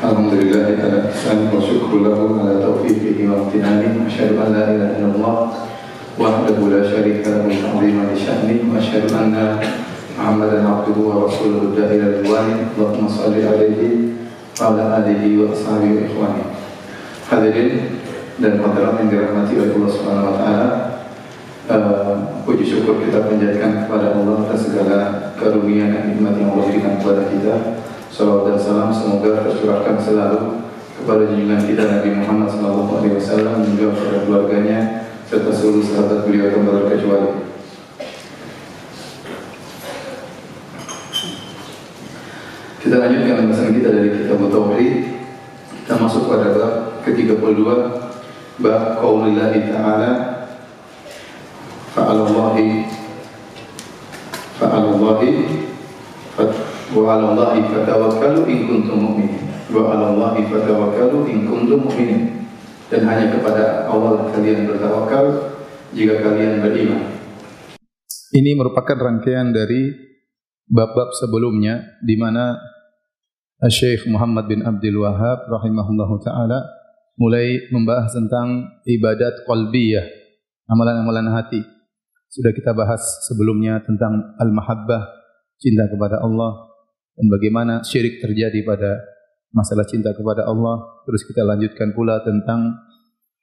Alhamdulillah ala ihsan wa syukrulahu ala taufiqihi wa amtinani Asyadu an la ilaha illallah wahdahu la syarika lahu ta'zima li sya'ni wa asyadu anna Muhammadan abduhu wa rasuluhu da'ila liwani Allahumma salli alaihi wa ala alihi wa ashabihi wa ikhwani. Hadirin dan hadirat yang dirahmati oleh Allah Subhanahu wa taala eh, puji syukur kita panjatkan kepada Allah atas segala karunia dan nikmat yang Allah berikan kepada kita. Salawat dan salam semoga tercurahkan selalu kepada junjungan kita Nabi Muhammad SAW dan juga kepada keluarganya serta seluruh sahabat beliau tanpa terkecuali. Kita lanjutkan pembahasan kita dari kitab Tauhid. Kita masuk pada bab ke-32 bab qaulillahi ta'ala fa'alallahi fa'alallahi wa 'alallahi fatawakkalu in kuntum mu'minin wa 'alallahi fatawakkalu in kuntum mu'minin dan hanya kepada Allah kalian bertawakal jika kalian beriman. Ini merupakan rangkaian dari bab-bab sebelumnya di mana Syekh Muhammad bin Abdul Wahab rahimahullahu taala mulai membahas tentang ibadat qalbiyah, amalan-amalan hati. Sudah kita bahas sebelumnya tentang al-mahabbah, cinta kepada Allah dan bagaimana syirik terjadi pada masalah cinta kepada Allah. Terus kita lanjutkan pula tentang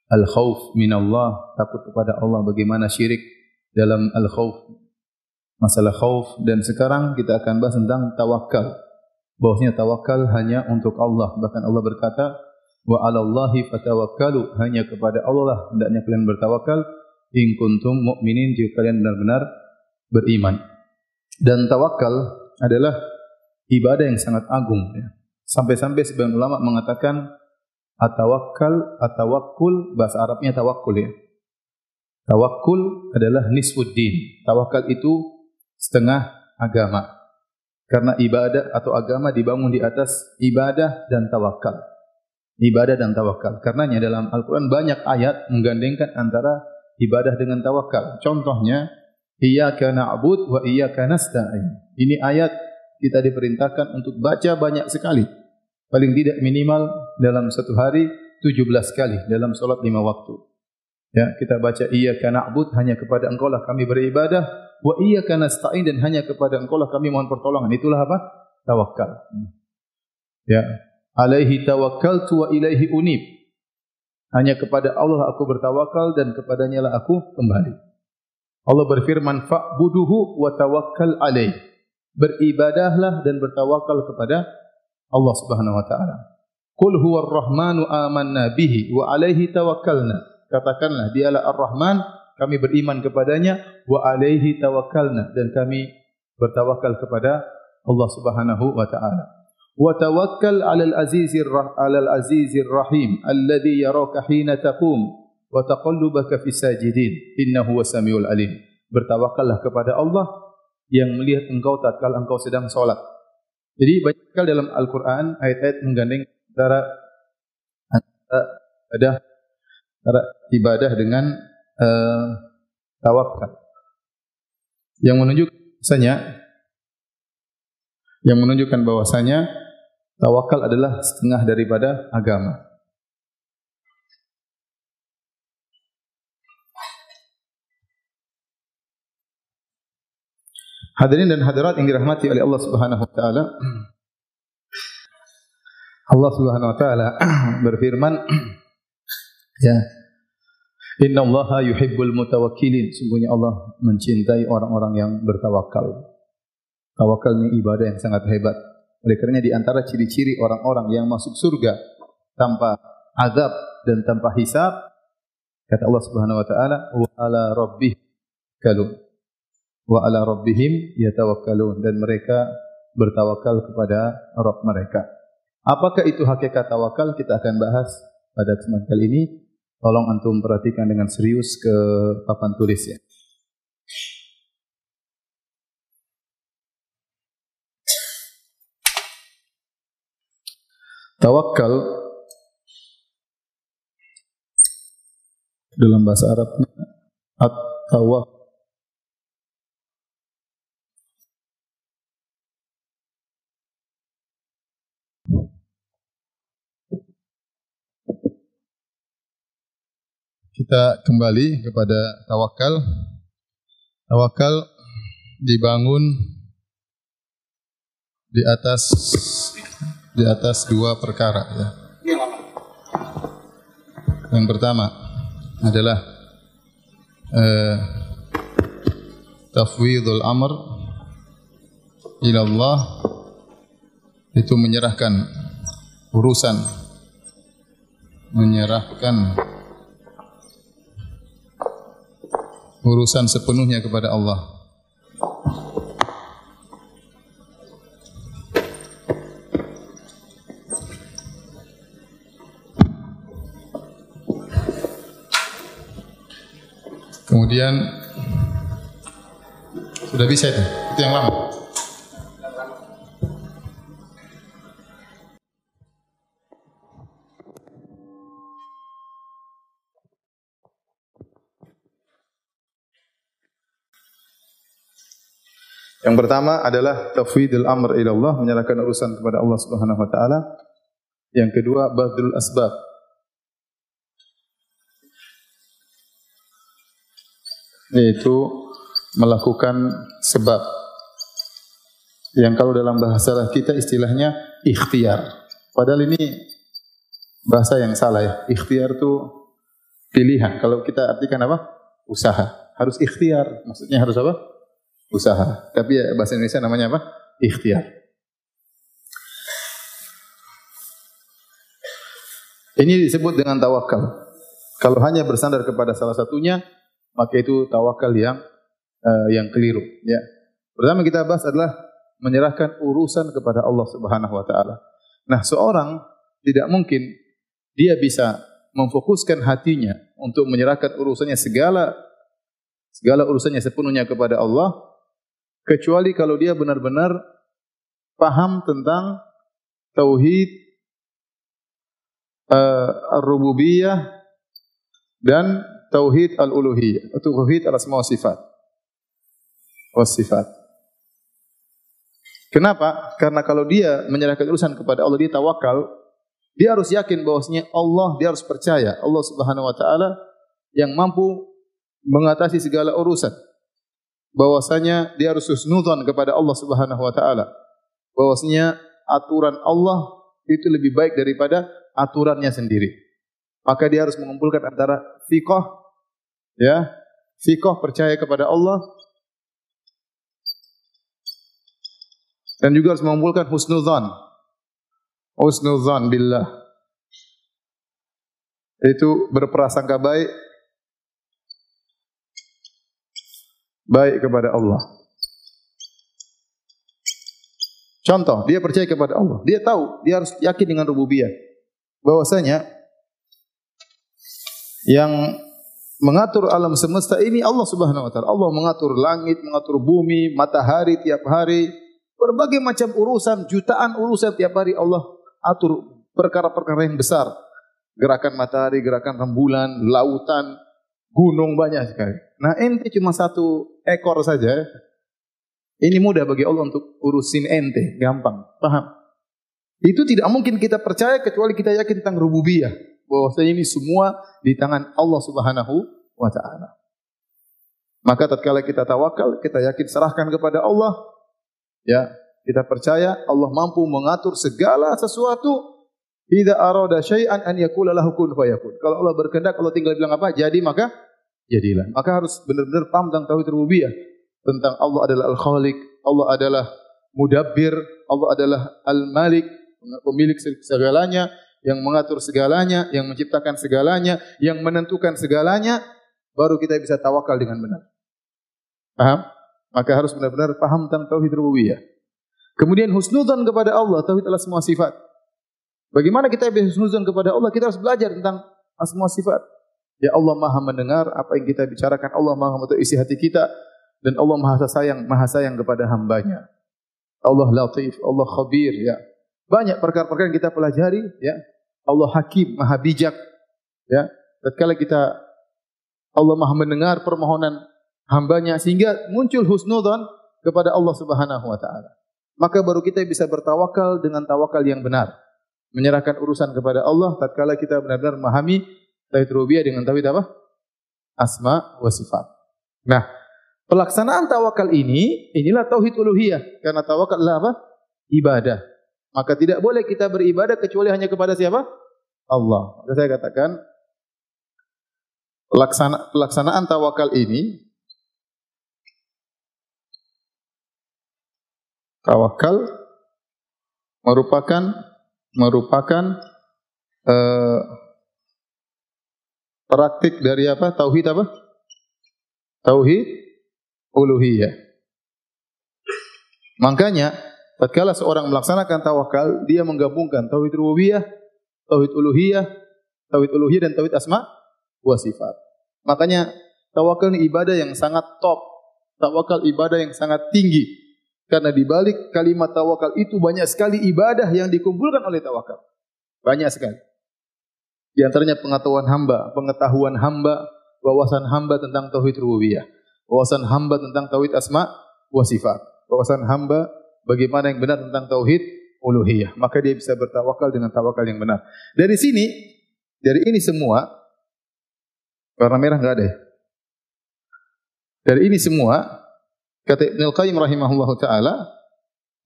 al-khauf minallah, takut kepada Allah, bagaimana syirik dalam al-khauf, masalah khauf dan sekarang kita akan bahas tentang tawakal. Bahwasanya tawakal hanya untuk Allah. Bahkan Allah berkata, wa 'alallahi fatawakkalu, hanya kepada Allah lah hendaknya kalian bertawakal in kuntum mu'minin jika kalian benar-benar beriman. Dan tawakal adalah ibadah yang sangat agung ya. Sampai-sampai sebagian ulama mengatakan atawakkal, atawakkul bahasa Arabnya tawakkul ya. Tawakkul adalah nisfuddin. Tawakal itu setengah agama. Karena ibadah atau agama dibangun di atas ibadah dan tawakal. Ibadah dan tawakal. Karenanya dalam Al-Quran banyak ayat menggandengkan antara ibadah dengan tawakal. Contohnya, Iyaka na'bud wa iyaka nasta'in. Ini ayat kita diperintahkan untuk baca banyak sekali. Paling tidak minimal dalam satu hari 17 kali dalam solat lima waktu. Ya, kita baca iyyaka na'bud hanya kepada Engkau lah kami beribadah wa iyyaka nasta'in dan hanya kepada Engkau lah kami mohon pertolongan. Itulah apa? Tawakal. Ya, alaihi tawakkaltu wa ilaihi unib. Hanya kepada Allah aku bertawakal dan kepadanya lah aku kembali. Allah berfirman fa'buduhu wa tawakkal alaih. Beribadahlah dan bertawakal kepada Allah Subhanahu wa taala. Qul huwar rahmanu amanna bihi wa alaihi tawakkalna. Katakanlah dialah Ar-Rahman, kami beriman kepadanya wa alaihi tawakkalna dan kami bertawakal kepada Allah Subhanahu wa taala. Wa tawakkal 'alal azizir 'alal azizir rahim alladhi yaraka hina taqum wa taqallubaka fis sajidin innahu wasamiul alim. Bertawakallah kepada Allah yang melihat engkau tatkala engkau sedang salat. Jadi banyak sekali dalam Al-Qur'an ayat-ayat menggandeng antara antara ibadah dengan uh, tawakal. Yang menunjuk bahwasanya yang menunjukkan bahwasanya tawakal adalah setengah daripada agama. Hadirin dan hadirat yang dirahmati oleh Allah Subhanahu wa taala. Allah Subhanahu wa taala berfirman ya Inna Allah yuhibbul mutawakkilin. Sungguhnya Allah mencintai orang-orang yang bertawakal. Tawakal ini ibadah yang sangat hebat. Oleh kerana di antara ciri-ciri orang-orang yang masuk surga tanpa azab dan tanpa hisab kata Allah Subhanahu wa taala wa ala rabbih kalun wa ala rabbihim yatawakkalun dan mereka bertawakal kepada Rabb mereka. Apakah itu hakikat tawakal? Kita akan bahas pada kesempatan kali ini. Tolong antum perhatikan dengan serius ke papan tulis ya. Tawakal dalam bahasa Arabnya at-tawakkul kita kembali kepada tawakal. Tawakal dibangun di atas di atas dua perkara ya. Yang pertama adalah eh, tafwidul amr ila Allah itu menyerahkan urusan menyerahkan urusan sepenuhnya kepada Allah. Kemudian sudah bisa itu, itu yang lama. Yang pertama adalah tafwidul amr ila Allah, menyerahkan urusan kepada Allah Subhanahu wa taala. Yang kedua badrul asbab. Yaitu melakukan sebab. Yang kalau dalam bahasa kita istilahnya ikhtiar. Padahal ini bahasa yang salah ya. Ikhtiar itu pilihan. Kalau kita artikan apa? Usaha. Harus ikhtiar. Maksudnya harus apa? Usaha. Tapi ya, bahasa Indonesia namanya apa? Ikhtiar. Ini disebut dengan tawakal. Kalau hanya bersandar kepada salah satunya, maka itu tawakal yang uh, yang keliru. Ya. Pertama kita bahas adalah menyerahkan urusan kepada Allah Subhanahu Wa Taala. Nah, seorang tidak mungkin dia bisa memfokuskan hatinya untuk menyerahkan urusannya segala segala urusannya sepenuhnya kepada Allah kecuali kalau dia benar-benar paham tentang tauhid uh, rububiyah dan tauhid al-uluhiyah atau tauhid al-asma sifat. Was sifat. Kenapa? Karena kalau dia menyerahkan urusan kepada Allah, dia tawakal, dia harus yakin bahwasanya Allah, dia harus percaya Allah Subhanahu wa taala yang mampu mengatasi segala urusan bahwasanya dia harus husnudzon kepada Allah Subhanahu wa taala. Bahwasanya aturan Allah itu lebih baik daripada aturannya sendiri. Maka dia harus mengumpulkan antara fiqh ya, fiqh percaya kepada Allah dan juga harus mengumpulkan husnudzon. Husnudzon billah. Itu berprasangka baik baik kepada Allah. Contoh, dia percaya kepada Allah. Dia tahu, dia harus yakin dengan rububiyah. Bahwasanya yang mengatur alam semesta ini Allah Subhanahu wa taala. Allah mengatur langit, mengatur bumi, matahari tiap hari, berbagai macam urusan, jutaan urusan tiap hari Allah atur perkara-perkara yang besar. Gerakan matahari, gerakan rembulan, lautan, gunung banyak sekali. Nah, ente cuma satu ekor saja, ini mudah bagi Allah untuk urusin ente, gampang. Paham? Itu tidak mungkin kita percaya kecuali kita yakin tentang rububiyah. Bahwasanya ini semua di tangan Allah Subhanahu wa taala. Maka tatkala kita tawakal, kita yakin serahkan kepada Allah, ya, kita percaya Allah mampu mengatur segala sesuatu. Idza arada syai'an an yakula lahu kun fayakun. Kalau Allah berkehendak, Allah tinggal bilang apa? Jadi maka jadilah. Maka harus benar-benar paham tentang tauhid rububiyah, tentang Allah adalah Al-Khaliq, Allah adalah Mudabbir, Allah adalah Al-Malik, pemilik segalanya, yang mengatur segalanya, yang menciptakan segalanya, yang menentukan segalanya, baru kita bisa tawakal dengan benar. Paham? Maka harus benar-benar paham tentang tauhid rububiyah. Kemudian husnudzan kepada Allah, tauhid adalah semua sifat. Bagaimana kita bisa husnudzan kepada Allah? Kita harus belajar tentang semua sifat. Ya Allah Maha mendengar apa yang kita bicarakan, Allah Maha mengetahui isi hati kita dan Allah Maha sayang, Maha sayang kepada hambanya. Allah Latif, Allah Khabir ya. Banyak perkara-perkara yang kita pelajari ya. Allah Hakim, Maha bijak ya. Tatkala kita Allah Maha mendengar permohonan hambanya sehingga muncul husnudzon kepada Allah Subhanahu wa taala. Maka baru kita bisa bertawakal dengan tawakal yang benar. Menyerahkan urusan kepada Allah tatkala kita benar-benar memahami tauhid rububiyah dengan tauhid apa? asma wa sifat. Nah, pelaksanaan tawakal ini inilah tauhid uluhiyah karena tawakal adalah apa? ibadah. Maka tidak boleh kita beribadah kecuali hanya kepada siapa? Allah. Maka saya katakan pelaksana, pelaksanaan tawakal ini tawakal merupakan merupakan uh, praktik dari apa? Tauhid apa? Tauhid uluhiyah. Makanya tatkala seorang melaksanakan tawakal, dia menggabungkan tauhid rububiyah, tauhid uluhiyah, tauhid uluhiyah dan tauhid asma wa sifat. Makanya tawakal ini ibadah yang sangat top. Tawakal ibadah yang sangat tinggi. Karena di balik kalimat tawakal itu banyak sekali ibadah yang dikumpulkan oleh tawakal. Banyak sekali. Di antaranya pengetahuan hamba, pengetahuan hamba, wawasan hamba tentang tauhid rububiyah, wawasan hamba tentang tauhid asma wa sifat, wawasan hamba bagaimana yang benar tentang tauhid uluhiyah. Maka dia bisa bertawakal dengan tawakal yang benar. Dari sini, dari ini semua warna merah enggak ada ya? Dari ini semua kata Ibnu Qayyim rahimahullahu taala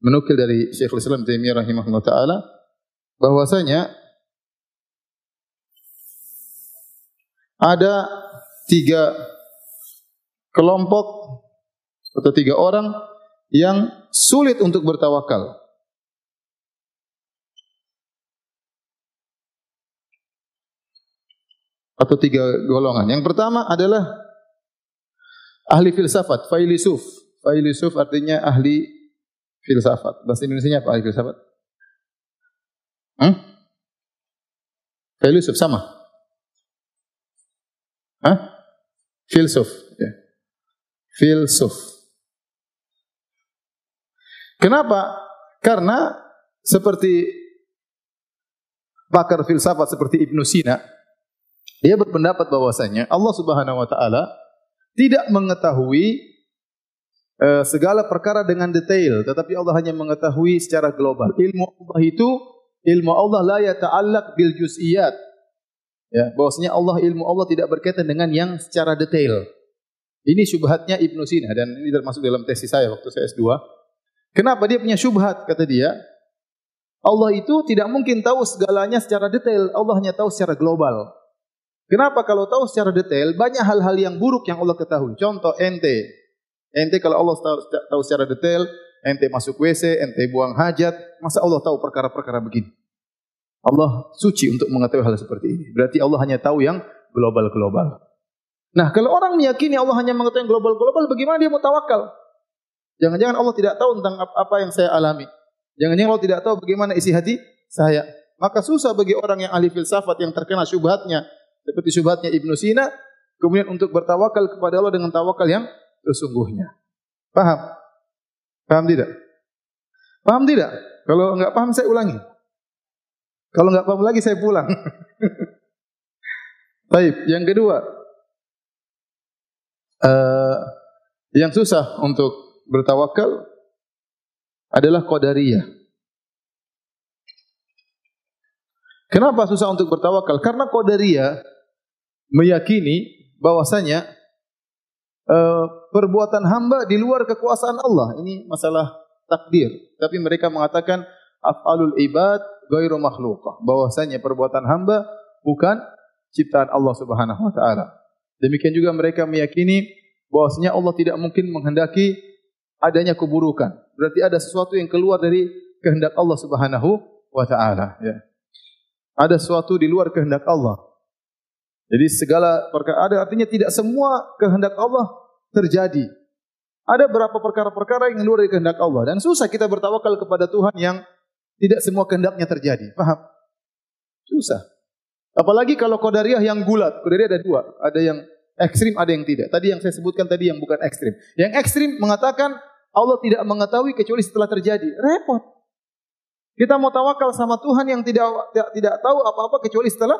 menukil dari Syekhul Islam Taimiyah rahimahullahu taala bahwasanya ada tiga kelompok atau tiga orang yang sulit untuk bertawakal. Atau tiga golongan. Yang pertama adalah ahli filsafat, failisuf. Failisuf artinya ahli filsafat. Bahasa Indonesia apa ahli filsafat? Hmm? Failisuf sama. Hah? Filsuf. Ya. Filsuf. Kenapa? Karena seperti pakar filsafat seperti Ibnu Sina, dia berpendapat bahwasanya Allah Subhanahu wa taala tidak mengetahui uh, segala perkara dengan detail, tetapi Allah hanya mengetahui secara global. Ilmu Allah itu ilmu Allah la yata'allaq bil juz'iyat, Ya, bahwasanya Allah ilmu Allah tidak berkaitan dengan yang secara detail. Ini syubhatnya Ibnu Sina dan ini termasuk dalam tesis saya waktu saya S2. Kenapa dia punya syubhat? Kata dia, Allah itu tidak mungkin tahu segalanya secara detail. Allah hanya tahu secara global. Kenapa kalau tahu secara detail banyak hal-hal yang buruk yang Allah ketahui. Contoh ente. Ente kalau Allah tahu, tahu secara detail, ente masuk WC, ente buang hajat, masa Allah tahu perkara-perkara begini? Allah suci untuk mengetahui hal seperti ini. Berarti Allah hanya tahu yang global-global. Nah, kalau orang meyakini Allah hanya mengetahui yang global-global, bagaimana dia mau tawakal? Jangan-jangan Allah tidak tahu tentang apa yang saya alami. Jangan-jangan Allah tidak tahu bagaimana isi hati saya. Maka susah bagi orang yang ahli filsafat yang terkena syubhatnya seperti syubhatnya Ibnu Sina kemudian untuk bertawakal kepada Allah dengan tawakal yang sesungguhnya. Paham? Paham tidak? Paham tidak? Kalau enggak paham saya ulangi. Kalau nggak paham lagi saya pulang. Baik, yang kedua, uh, yang susah untuk bertawakal adalah qadariyah. Kenapa susah untuk bertawakal? Karena qadariyah meyakini bahwasanya uh, perbuatan hamba di luar kekuasaan Allah. Ini masalah takdir. Tapi mereka mengatakan af'alul ibad ghairu makhluqah. Bahwasanya perbuatan hamba bukan ciptaan Allah Subhanahu wa taala. Demikian juga mereka meyakini bahwasanya Allah tidak mungkin menghendaki adanya keburukan. Berarti ada sesuatu yang keluar dari kehendak Allah Subhanahu wa taala, ya. Ada sesuatu di luar kehendak Allah. Jadi segala perkara ada artinya tidak semua kehendak Allah terjadi. Ada beberapa perkara-perkara yang luar dari kehendak Allah dan susah kita bertawakal kepada Tuhan yang tidak semua kehendaknya terjadi. Paham? Susah. Apalagi kalau Qadariyah yang gulat. Qadariyah ada dua. Ada yang ekstrim, ada yang tidak. Tadi yang saya sebutkan tadi yang bukan ekstrim. Yang ekstrim mengatakan Allah tidak mengetahui kecuali setelah terjadi. Repot. Kita mau tawakal sama Tuhan yang tidak tidak, tidak tahu apa-apa kecuali setelah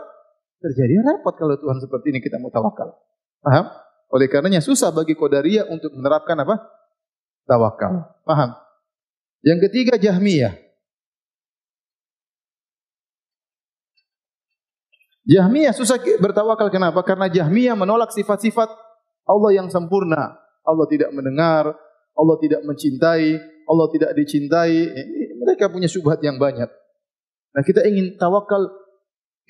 terjadi. Repot kalau Tuhan seperti ini kita mau tawakal. Paham? Oleh karenanya susah bagi Qadariyah untuk menerapkan apa? Tawakal. Paham? Yang ketiga Jahmiyah. Jahmiyah susah bertawakal kenapa? Karena Jahmiyah menolak sifat-sifat Allah yang sempurna. Allah tidak mendengar, Allah tidak mencintai, Allah tidak dicintai. Mereka punya syubhat yang banyak. Nah, kita ingin tawakal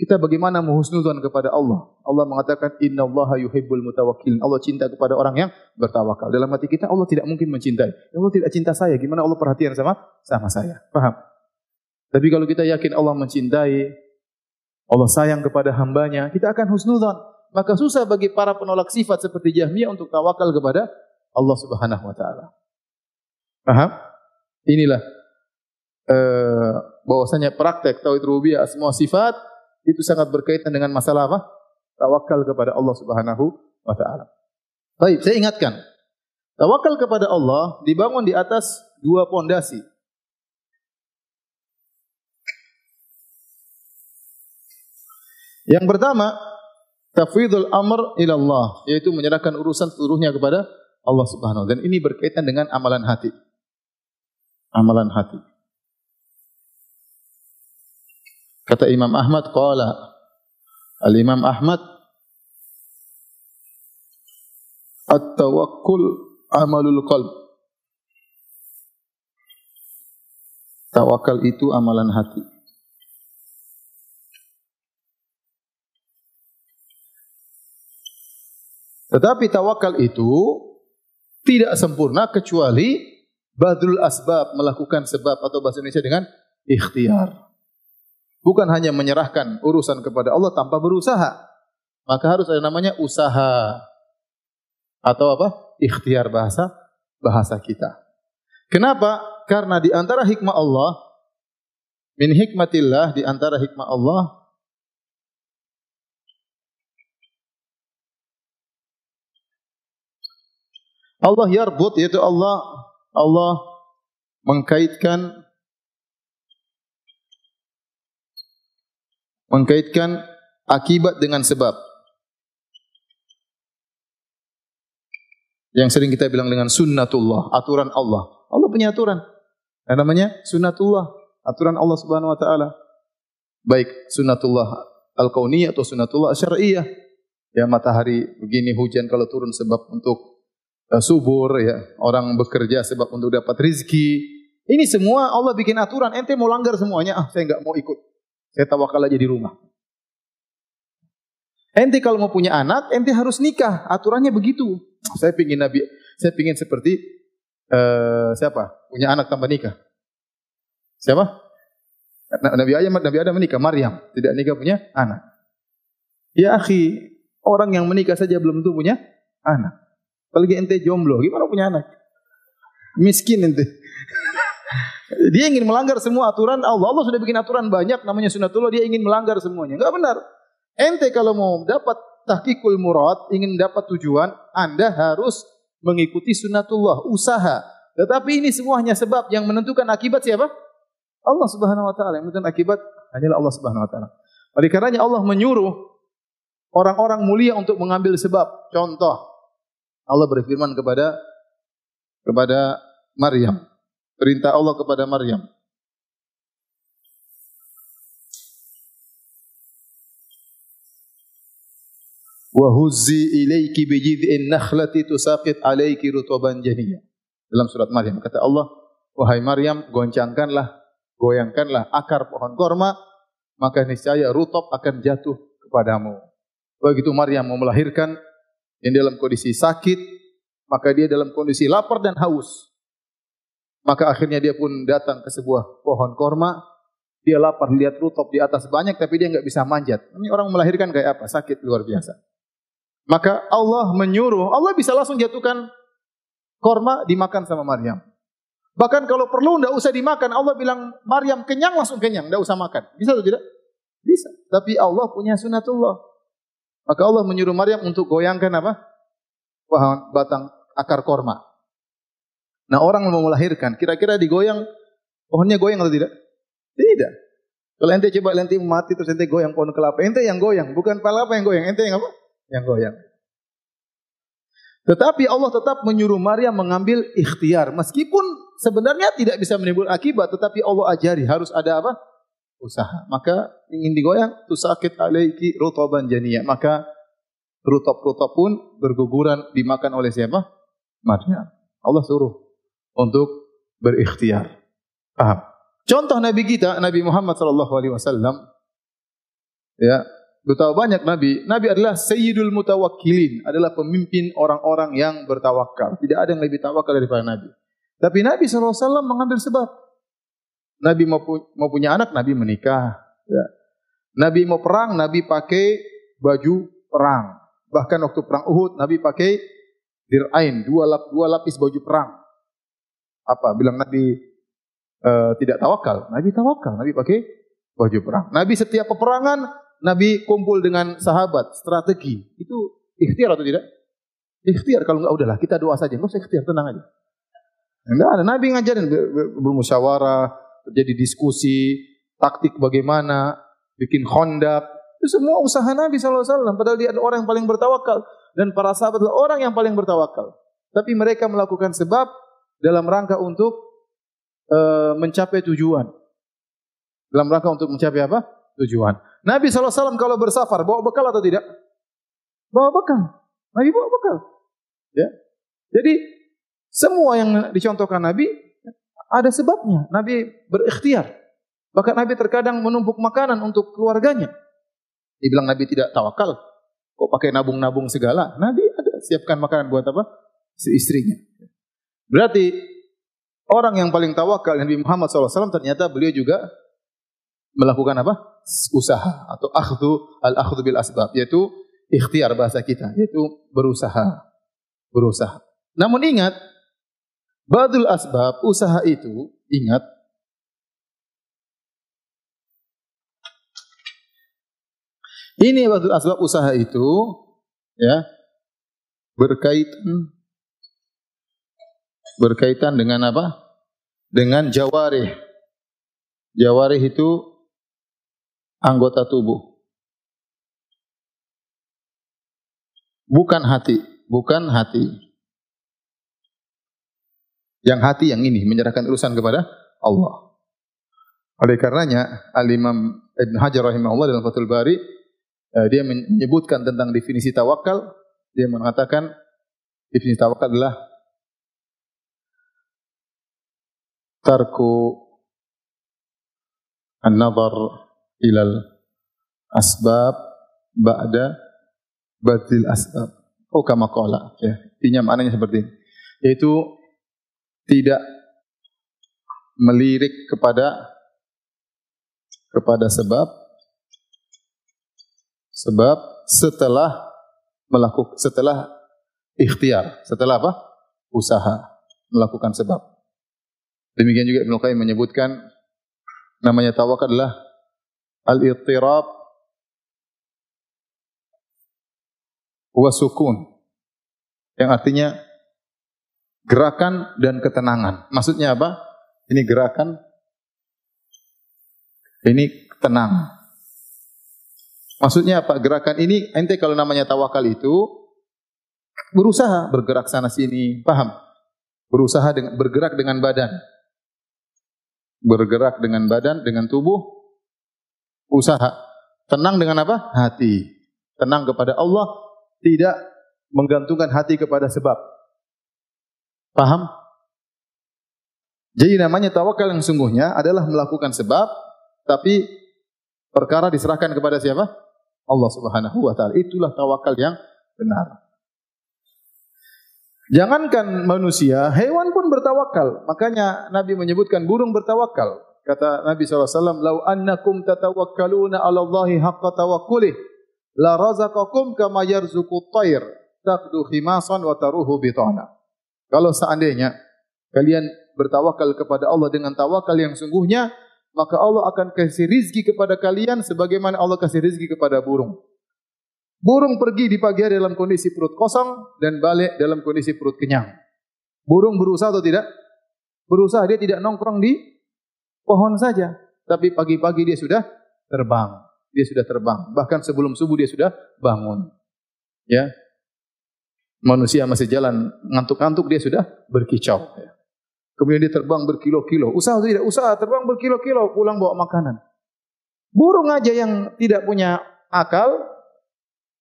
kita bagaimana menghusnudzon kepada Allah. Allah mengatakan Inna Allah yuhibbul mutawakkilin. Allah cinta kepada orang yang bertawakal. Dalam hati kita Allah tidak mungkin mencintai. Allah tidak cinta saya. Gimana Allah perhatian sama sama saya? Paham? Tapi kalau kita yakin Allah mencintai, Allah sayang kepada hambanya, kita akan husnudzon. Maka susah bagi para penolak sifat seperti Jahmiyah untuk tawakal kepada Allah Subhanahu wa taala. Paham? Inilah eh, bahwasanya praktek tauhid rububiyah semua sifat itu sangat berkaitan dengan masalah apa? Tawakal kepada Allah Subhanahu wa taala. Baik, saya ingatkan. Tawakal kepada Allah dibangun di atas dua pondasi. Yang pertama, tafwidul amr ila Allah, yaitu menyerahkan urusan seluruhnya kepada Allah Subhanahu. Dan ini berkaitan dengan amalan hati. Amalan hati. Kata Imam Ahmad qala Al-Imam Ahmad At-tawakkul amalul qalb Tawakal itu amalan hati. Tetapi tawakal itu tidak sempurna kecuali badrul asbab melakukan sebab atau bahasa Indonesia dengan ikhtiar. Bukan hanya menyerahkan urusan kepada Allah tanpa berusaha. Maka harus ada namanya usaha. Atau apa? Ikhtiar bahasa bahasa kita. Kenapa? Karena di antara hikmah Allah min hikmatillah di antara hikmah Allah Allah yarbut yaitu Allah Allah mengkaitkan mengkaitkan akibat dengan sebab. Yang sering kita bilang dengan sunnatullah, aturan Allah. Allah punya aturan. Yang namanya sunnatullah, aturan Allah Subhanahu wa taala. Baik sunnatullah al-kauniyah atau sunnatullah syar'iyyah. Ya matahari begini hujan kalau turun sebab untuk subur ya, orang bekerja sebab untuk dapat rizki. Ini semua Allah bikin aturan, ente mau langgar semuanya, ah saya enggak mau ikut. Saya tawakal aja di rumah. Ente kalau mau punya anak, ente harus nikah. Aturannya begitu. Saya pingin Nabi, saya pingin seperti uh, siapa? Punya anak tanpa nikah. Siapa? Nabi Adam, Nabi Adam menikah, Maryam tidak nikah punya anak. Ya akhi, orang yang menikah saja belum tentu punya anak. Apalagi ente jomblo, gimana punya anak? Miskin ente. Dia ingin melanggar semua aturan Allah. Allah sudah bikin aturan banyak namanya sunatullah. Dia ingin melanggar semuanya. Enggak benar. Ente kalau mau dapat tahqiqul murad, ingin dapat tujuan, Anda harus mengikuti sunatullah, usaha. Tetapi ini semuanya sebab yang menentukan akibat siapa? Allah Subhanahu wa taala. Yang menentukan akibat hanyalah Allah Subhanahu wa taala. Oleh karenanya Allah menyuruh orang-orang mulia untuk mengambil sebab. Contoh, Allah berfirman kepada kepada Maryam, Perintah Allah kepada Maryam. Wa huzzi ilayki bi jid'in nakhlati tusaqit alayki rutban janiyya. Dalam surat Maryam kata Allah, wahai Maryam, goncangkanlah, goyangkanlah akar pohon korma, maka niscaya rutab akan jatuh kepadamu. Begitu Maryam mau melahirkan yang dalam kondisi sakit, maka dia dalam kondisi lapar dan haus. Maka akhirnya dia pun datang ke sebuah pohon korma. Dia lapar lihat rutop di atas banyak tapi dia nggak bisa manjat. Ini orang melahirkan kayak apa? Sakit luar biasa. Maka Allah menyuruh, Allah bisa langsung jatuhkan korma dimakan sama Maryam. Bahkan kalau perlu ndak usah dimakan, Allah bilang Maryam kenyang langsung kenyang, ndak usah makan. Bisa atau tidak? Bisa. Tapi Allah punya sunatullah. Maka Allah menyuruh Maryam untuk goyangkan apa? Batang akar korma. Nah orang mau melahirkan, kira-kira digoyang, pohonnya goyang atau tidak? Tidak. Kalau ente coba ente mati terus ente goyang pohon kelapa, ente yang goyang, bukan kelapa yang goyang, ente yang apa? Yang goyang. Tetapi Allah tetap menyuruh Maria mengambil ikhtiar. Meskipun sebenarnya tidak bisa menimbulkan akibat. Tetapi Allah ajari harus ada apa? Usaha. Maka ingin digoyang, sakit alaiki rutoban jania. Maka rutop-rutop pun berguguran dimakan oleh siapa? Maryam. Allah suruh untuk berikhtiar. Paham? Contoh Nabi kita, Nabi Muhammad sallallahu alaihi wasallam ya, betapa banyak nabi. Nabi adalah sayyidul mutawakkilin, adalah pemimpin orang-orang yang bertawakal. Tidak ada yang lebih tawakal daripada Nabi. Tapi Nabi sallallahu alaihi wasallam mengambil sebab. Nabi mau, pu mau punya anak, Nabi menikah. Ya. Nabi mau perang, Nabi pakai baju perang. Bahkan waktu perang Uhud, Nabi pakai dirain, dua, lap, dua lapis baju perang. Apa? Bilang Nabi uh, tidak tawakal. Nabi tawakal, Nabi pakai baju perang. Nabi setiap peperangan, Nabi kumpul dengan sahabat, strategi. Itu ikhtiar atau tidak? Ikhtiar kalau enggak udahlah kita doa saja, enggak usah ikhtiar, tenang aja. Enggak ada. Nabi ngajarin bermusyawarah, terjadi diskusi, taktik bagaimana, bikin kondak. Itu semua usaha Nabi SAW. Padahal dia adalah orang yang paling bertawakal. Dan para sahabat adalah orang yang paling bertawakal. Tapi mereka melakukan sebab dalam rangka untuk uh, mencapai tujuan. Dalam rangka untuk mencapai apa? Tujuan. Nabi SAW kalau bersafar, bawa bekal atau tidak? Bawa bekal. Nabi bawa bekal. Ya. Jadi, semua yang dicontohkan Nabi ada sebabnya. Nabi berikhtiar. Bahkan Nabi terkadang menumpuk makanan untuk keluarganya. Dibilang Nabi tidak tawakal. Kok pakai nabung-nabung segala? Nabi ada siapkan makanan buat apa? Si istrinya. Berarti orang yang paling tawakal Nabi Muhammad SAW ternyata beliau juga melakukan apa? Usaha atau akhdhu al akhdhu bil asbab yaitu ikhtiar bahasa kita yaitu berusaha berusaha. Namun ingat Badul asbab, usaha itu, ingat, ini badul asbab usaha itu, ya, berkaitan berkaitan dengan apa? Dengan jawarih. Jawarih itu anggota tubuh. Bukan hati, bukan hati. Yang hati yang ini menyerahkan urusan kepada Allah. Oleh karenanya Al-Imam Ibn Hajar rahimahullah dalam Fathul Bari eh, dia menyebutkan tentang definisi tawakal, dia mengatakan definisi tawakal adalah tarku an-nazar ilal asbab ba'da batil asbab. Oh kama qala ya. Intinya maknanya seperti ini. Yaitu tidak melirik kepada kepada sebab sebab setelah melakukan setelah ikhtiar, setelah apa? usaha melakukan sebab. Demikian juga Ibnu Qayyim menyebutkan namanya tawakal adalah al-ittirab wa sukun. Yang artinya Gerakan dan ketenangan. Maksudnya apa? Ini gerakan, ini tenang. Maksudnya apa? Gerakan ini, ente kalau namanya tawakal itu, berusaha bergerak sana sini, paham? Berusaha dengan bergerak dengan badan. Bergerak dengan badan, dengan tubuh, usaha. Tenang dengan apa? Hati. Tenang kepada Allah, tidak menggantungkan hati kepada sebab. Paham? Jadi namanya tawakal yang sungguhnya adalah melakukan sebab, tapi perkara diserahkan kepada siapa? Allah Subhanahu wa taala. Itulah tawakal yang benar. Jangankan manusia, hewan pun bertawakal. Makanya Nabi menyebutkan burung bertawakal. Kata Nabi SAW, Lau annakum tatawakkaluna ala Allahi haqqa tawakkulih, la razaqakum kama yarzuku tayr, taqdu khimasan bitana. Kalau seandainya kalian bertawakal kepada Allah dengan tawakal yang sungguhnya, maka Allah akan kasih rizki kepada kalian sebagaimana Allah kasih rizki kepada burung. Burung pergi di pagi hari dalam kondisi perut kosong dan balik dalam kondisi perut kenyang. Burung berusaha atau tidak? Berusaha dia tidak nongkrong di pohon saja, tapi pagi-pagi dia sudah terbang. Dia sudah terbang. Bahkan sebelum subuh dia sudah bangun. Ya, manusia masih jalan ngantuk-ngantuk dia sudah berkicau. Kemudian dia terbang berkilo-kilo. Usaha tidak? Usaha terbang berkilo-kilo pulang bawa makanan. Burung aja yang tidak punya akal,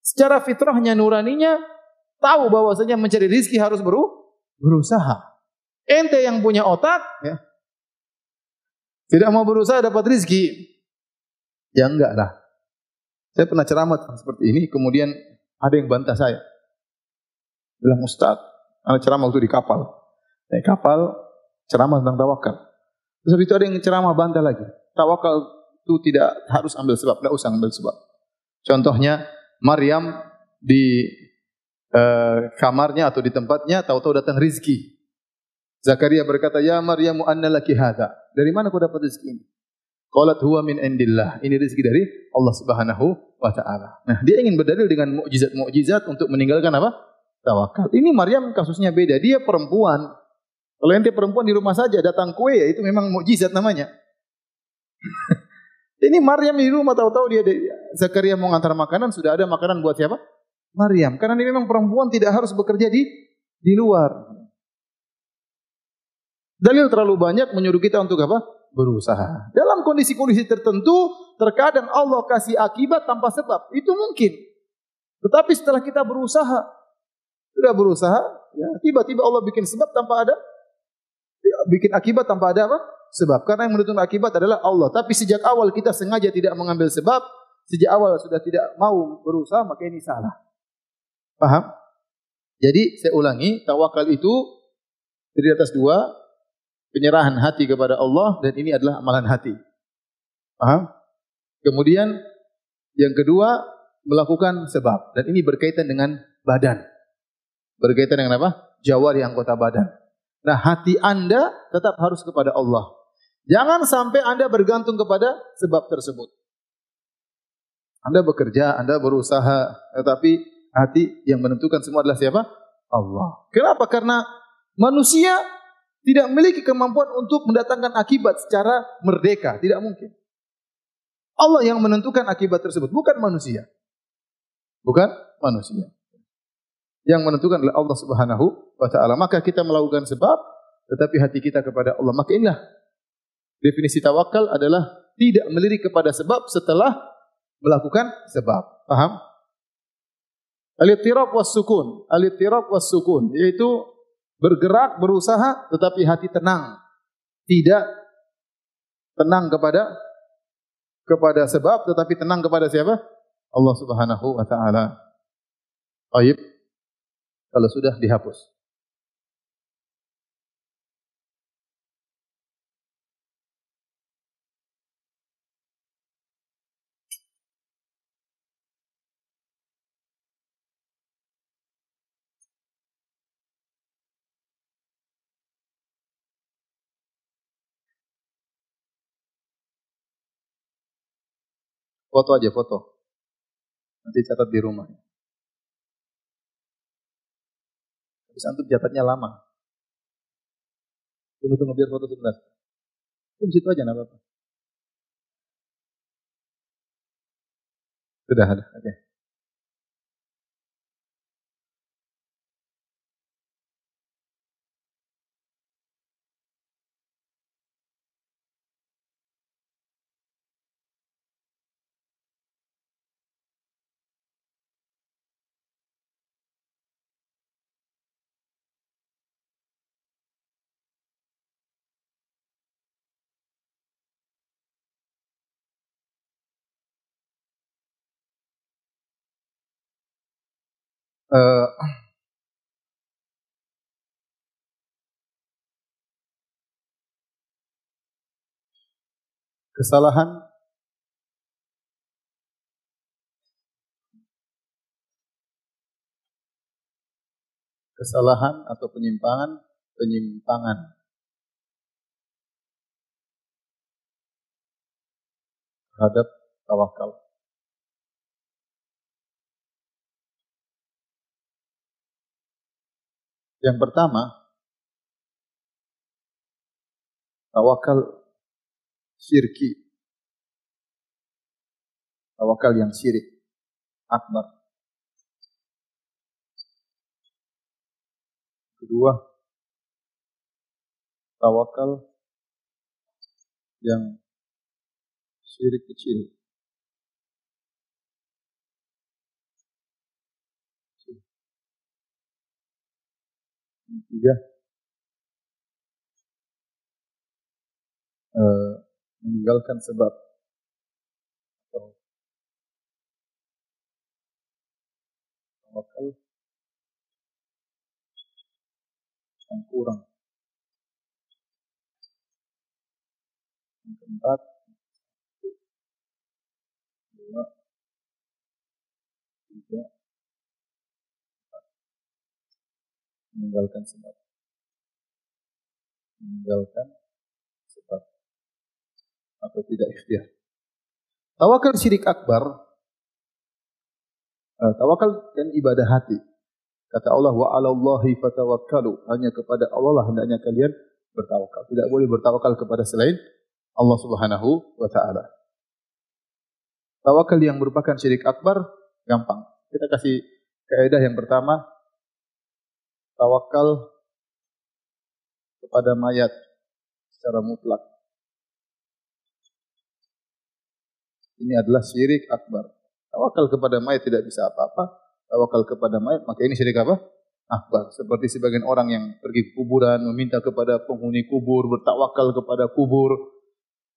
secara fitrahnya nuraninya tahu bahwasanya mencari rizki harus beru berusaha. Ente yang punya otak, ya, tidak mau berusaha dapat rizki. Ya enggak lah. Saya pernah ceramah seperti ini, kemudian ada yang bantah saya. Bilang Ustaz, anak ceramah waktu di kapal. Naik kapal, ceramah tentang tawakal. Terus itu ada yang ceramah bantah lagi. Tawakal itu tidak harus ambil sebab, tidak usah ambil sebab. Contohnya Maryam di uh, kamarnya atau di tempatnya tahu-tahu datang rizki. Zakaria berkata, "Ya Maryam, anna laki hadza?" Dari mana kau dapat rizki ini? Qalat huwa min indillah. Ini rezeki dari Allah Subhanahu wa taala. Nah, dia ingin berdalil dengan mukjizat-mukjizat untuk meninggalkan apa? Tawakal. Ini Maryam kasusnya beda. Dia perempuan. Kalau ente perempuan di rumah saja datang kue ya itu memang mukjizat namanya. Ini Maryam di rumah tahu-tahu dia Zakaria mau ngantar makanan sudah ada makanan buat siapa? Maryam. Karena ini memang perempuan tidak harus bekerja di di luar. Dalil terlalu banyak menyuruh kita untuk apa? Berusaha. Dalam kondisi-kondisi tertentu, terkadang Allah kasih akibat tanpa sebab. Itu mungkin. Tetapi setelah kita berusaha, sudah berusaha, ya, tiba-tiba Allah bikin sebab tanpa ada, ya, bikin akibat tanpa ada apa? sebab. Karena yang menentukan akibat adalah Allah. Tapi sejak awal kita sengaja tidak mengambil sebab, sejak awal sudah tidak mau berusaha, maka ini salah. Paham? Jadi saya ulangi, tawakal itu terdiri atas dua, penyerahan hati kepada Allah dan ini adalah amalan hati. Paham? Kemudian yang kedua melakukan sebab dan ini berkaitan dengan badan. Berkaitan dengan apa? Jawari anggota badan. Nah, hati Anda tetap harus kepada Allah. Jangan sampai Anda bergantung kepada sebab tersebut. Anda bekerja, Anda berusaha, tetapi hati yang menentukan semua adalah siapa? Allah. Kenapa? Karena manusia tidak memiliki kemampuan untuk mendatangkan akibat secara merdeka, tidak mungkin. Allah yang menentukan akibat tersebut, bukan manusia. Bukan manusia. Yang menentukan adalah Allah Subhanahu wa taala. Maka kita melakukan sebab tetapi hati kita kepada Allah. Maka inilah Definisi tawakal adalah tidak melirik kepada sebab setelah melakukan sebab. Paham? Al-ittirab was sukun. Al-ittirab was sukun yaitu bergerak, berusaha tetapi hati tenang. Tidak tenang kepada kepada sebab tetapi tenang kepada siapa? Allah Subhanahu wa taala. Baik. Kalau sudah dihapus. Foto aja foto. Nanti catat di rumah. Habis antum catatnya lama. Tunggu tunggu biar foto sebentar. Itu situ aja nggak apa-apa. Sudah ada, oke. Okay. Uh, kesalahan? Kesalahan atau penyimpangan? Penyimpangan. Terhadap tawakal. Yang pertama, tawakal syirki. Tawakal yang syirik akbar. Kedua, tawakal yang syirik kecil. Tiga. Uh, meninggalkan sebab atau tawakal yang kurang. Yang keempat, dua, tiga, empat. Meninggalkan sebab. Meninggalkan sebab. Atau tidak ikhtiar. Tawakal syirik akbar. Uh, tawakal kan ibadah hati. Kata Allah wa 'alallahi fatawakkalu. Hanya kepada Allah lah hendaknya kalian bertawakal. Tidak boleh bertawakal kepada selain Allah Subhanahu wa taala. Tawakal yang merupakan syirik akbar gampang. Kita kasih kaidah yang pertama tawakal kepada mayat secara mutlak. Ini adalah syirik akbar. Tawakal kepada mayat tidak bisa apa-apa tawakal kepada mayat, maka ini syirik apa? Akbar. Seperti sebagian orang yang pergi ke kuburan, meminta kepada penghuni kubur, bertawakal kepada kubur,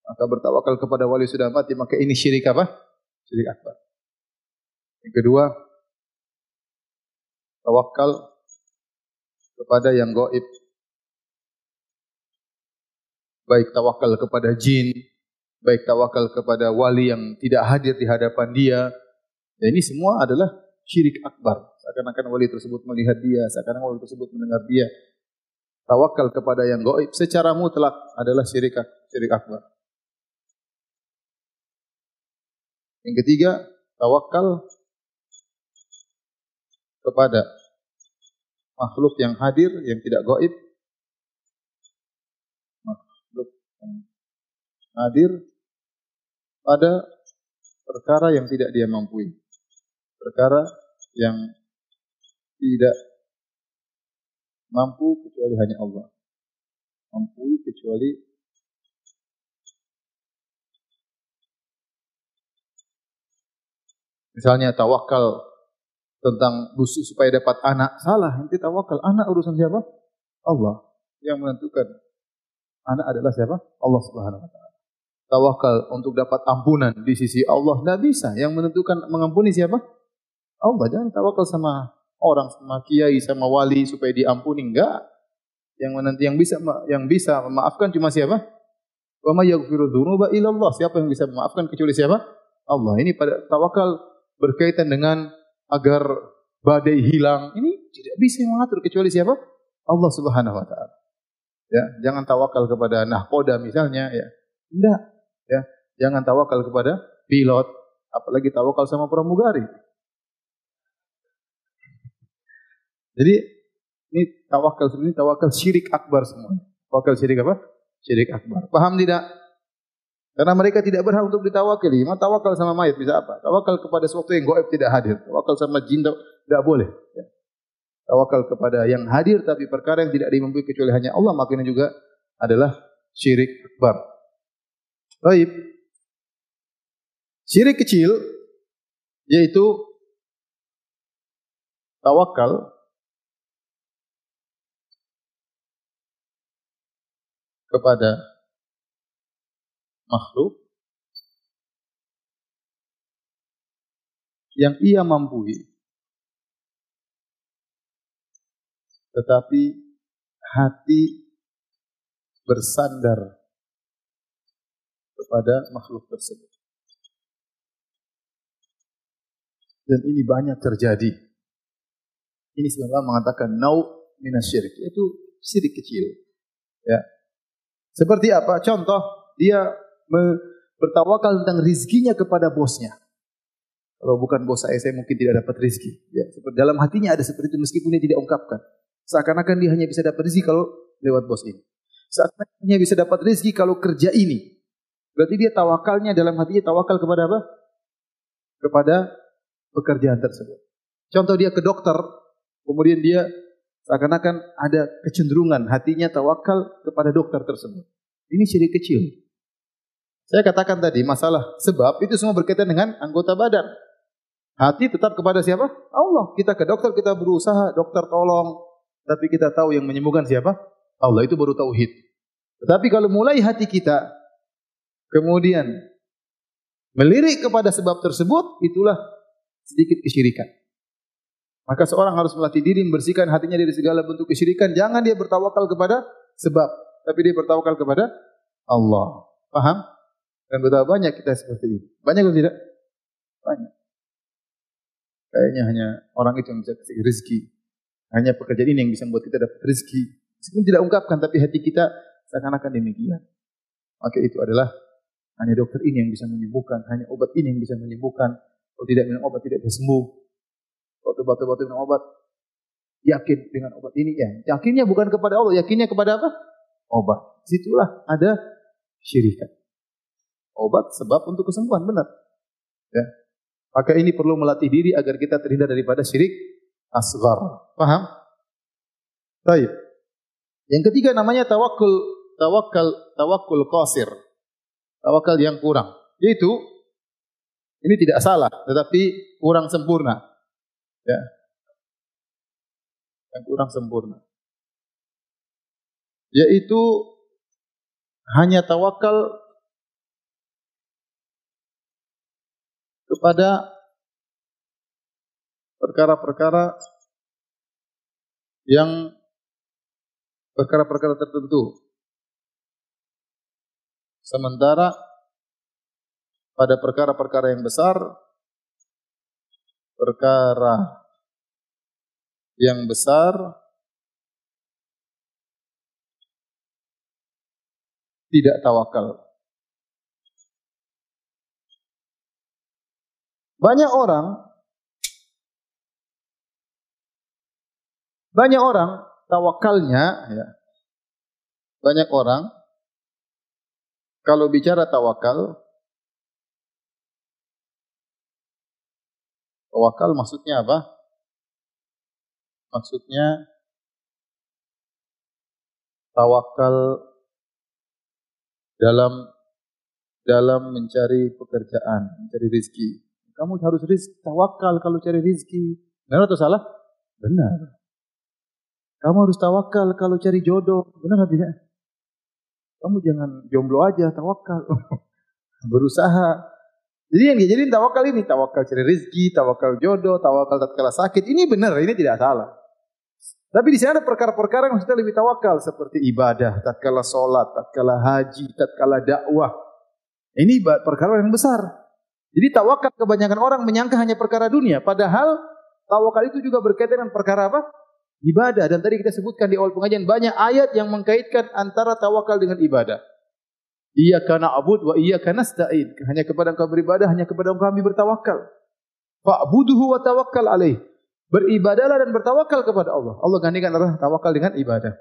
maka bertawakal kepada wali sudah mati, maka ini syirik apa? Syirik akbar. Yang kedua, tawakal kepada yang goib. Baik tawakal kepada jin, baik tawakal kepada wali yang tidak hadir di hadapan dia. Dan ini semua adalah syirik akbar. Seakan-akan wali tersebut melihat dia, seakan-akan wali tersebut mendengar dia. Tawakal kepada yang gaib secara mutlak adalah syirik, syirik akbar. Yang ketiga, tawakal kepada makhluk yang hadir yang tidak gaib. Makhluk yang hadir pada perkara yang tidak dia mampu perkara yang tidak mampu kecuali hanya Allah. Mampu kecuali Misalnya tawakal tentang busuk supaya dapat anak. Salah, nanti tawakal. Anak urusan siapa? Allah. Yang menentukan anak adalah siapa? Allah Subhanahu wa taala. Tawakal untuk dapat ampunan di sisi Allah tidak bisa. Yang menentukan mengampuni siapa? Allah jangan tawakal sama orang, sama kiai, sama wali supaya diampuni enggak. Yang nanti yang bisa yang bisa memaafkan cuma siapa? Wa may yaghfiru dzunuba Allah. Siapa yang bisa memaafkan kecuali siapa? Allah. Ini pada tawakal berkaitan dengan agar badai hilang. Ini tidak bisa mengatur kecuali siapa? Allah Subhanahu wa taala. Ya, jangan tawakal kepada nahkoda misalnya ya. Tidak, ya. Jangan tawakal kepada pilot, apalagi tawakal sama pramugari. Jadi ini tawakal ini tawakal syirik akbar semua. Tawakal syirik apa? Syirik akbar. Paham tidak? Karena mereka tidak berhak untuk ditawakali. Ma tawakal sama mayat bisa apa? Tawakal kepada sesuatu yang gaib tidak hadir. Tawakal sama jin tidak boleh. Ya. Tawakal kepada yang hadir tapi perkara yang tidak dimampu kecuali hanya Allah makanya juga adalah syirik akbar. Baik. Syirik kecil yaitu tawakal kepada makhluk yang ia mampu tetapi hati bersandar kepada makhluk tersebut. Dan ini banyak terjadi. Ini sebenarnya mengatakan nau minasyirik, yaitu syirik kecil. Ya, seperti apa? Contoh, dia bertawakal tentang rizkinya kepada bosnya. Kalau bukan bos saya, saya mungkin tidak dapat rizki. Ya, dalam hatinya ada seperti itu meskipun dia tidak ungkapkan. Seakan-akan dia hanya bisa dapat rizki kalau lewat bos ini. Seakan-akan dia bisa dapat rizki kalau kerja ini. Berarti dia tawakalnya dalam hatinya tawakal kepada apa? Kepada pekerjaan tersebut. Contoh dia ke dokter, kemudian dia Seakan-akan ada kecenderungan hatinya tawakal kepada dokter tersebut. Ini syirik kecil. Saya katakan tadi masalah sebab itu semua berkaitan dengan anggota badan. Hati tetap kepada siapa? Allah. Kita ke dokter kita berusaha, dokter tolong, tapi kita tahu yang menyembuhkan siapa? Allah itu baru tauhid. Tetapi kalau mulai hati kita kemudian melirik kepada sebab tersebut, itulah sedikit kesyirikan. Maka seorang harus melatih diri membersihkan hatinya dari segala bentuk kesyirikan. Jangan dia bertawakal kepada sebab, tapi dia bertawakal kepada Allah. Paham? Dan betapa banyak kita seperti ini. Banyak atau tidak? Banyak. Kayaknya hanya orang itu yang bisa kasih rezeki. Hanya pekerjaan ini yang bisa membuat kita dapat rezeki. Meskipun tidak ungkapkan, tapi hati kita seakan-akan demikian. Maka itu adalah hanya dokter ini yang bisa menyembuhkan, hanya obat ini yang bisa menyembuhkan. Kalau tidak minum obat tidak bisa sembuh. Kalau obat-obat minum obat, yakin dengan obat ini ya. Yakinnya bukan kepada Allah, yakinnya kepada apa? Obat. Situlah ada syirikat. Obat sebab untuk kesembuhan, benar. Ya. Maka ini perlu melatih diri agar kita terhindar daripada syirik asgar. Paham? Baik. Yang ketiga namanya tawakul tawakal tawakul qasir. Tawakal yang kurang. Yaitu ini tidak salah, tetapi kurang sempurna. Ya. Yang kurang sempurna. Yaitu hanya tawakal kepada perkara-perkara yang perkara-perkara tertentu. Sementara pada perkara-perkara yang besar, perkara yang besar tidak tawakal. Banyak orang banyak orang tawakalnya ya. Banyak orang kalau bicara tawakal tawakal maksudnya apa? Maksudnya tawakal dalam dalam mencari pekerjaan, mencari rezeki. Kamu harus rizki, tawakal kalau cari rizki. Benar atau salah? Benar. Kamu harus tawakal kalau cari jodoh. Benar atau tidak? Kamu jangan jomblo aja, tawakal. Berusaha. Jadi yang dijadiin tawakal ini, tawakal cari rizki, tawakal jodoh, tawakal tatkala sakit. Ini benar, ini tidak salah. Tapi di sini ada perkara-perkara yang kita lebih tawakal seperti ibadah, tatkala sholat, tatkala haji, tatkala dakwah. Ini perkara yang besar. Jadi tawakal kebanyakan orang menyangka hanya perkara dunia, padahal tawakal itu juga berkaitan dengan perkara apa? Ibadah. Dan tadi kita sebutkan di awal pengajian banyak ayat yang mengkaitkan antara tawakal dengan ibadah. Iya karena abud wa iya karena nasta'in. Hanya kepada engkau beribadah, hanya kepada engkau kami bertawakal. Fa'buduhu wa tawakkal alaih. Beribadahlah dan bertawakal kepada Allah. Allah gantikan adalah tawakal dengan ibadah.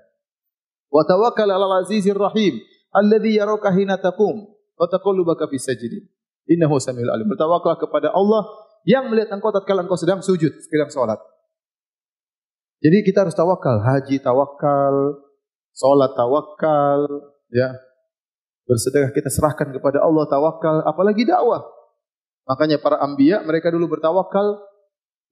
Wa tawakkal ala azizir rahim. Alladhi yaraka hina taqum. Wa taqallubaka fi sajidin. Innahu samiul alim. Bertawakal kepada Allah yang melihat engkau tatkala engkau sedang sujud, sedang salat. Jadi kita harus tawakal, haji tawakal, salat tawakal, ya. Bersedekah kita serahkan kepada Allah tawakal, apalagi dakwah. Makanya para anbiya mereka dulu bertawakal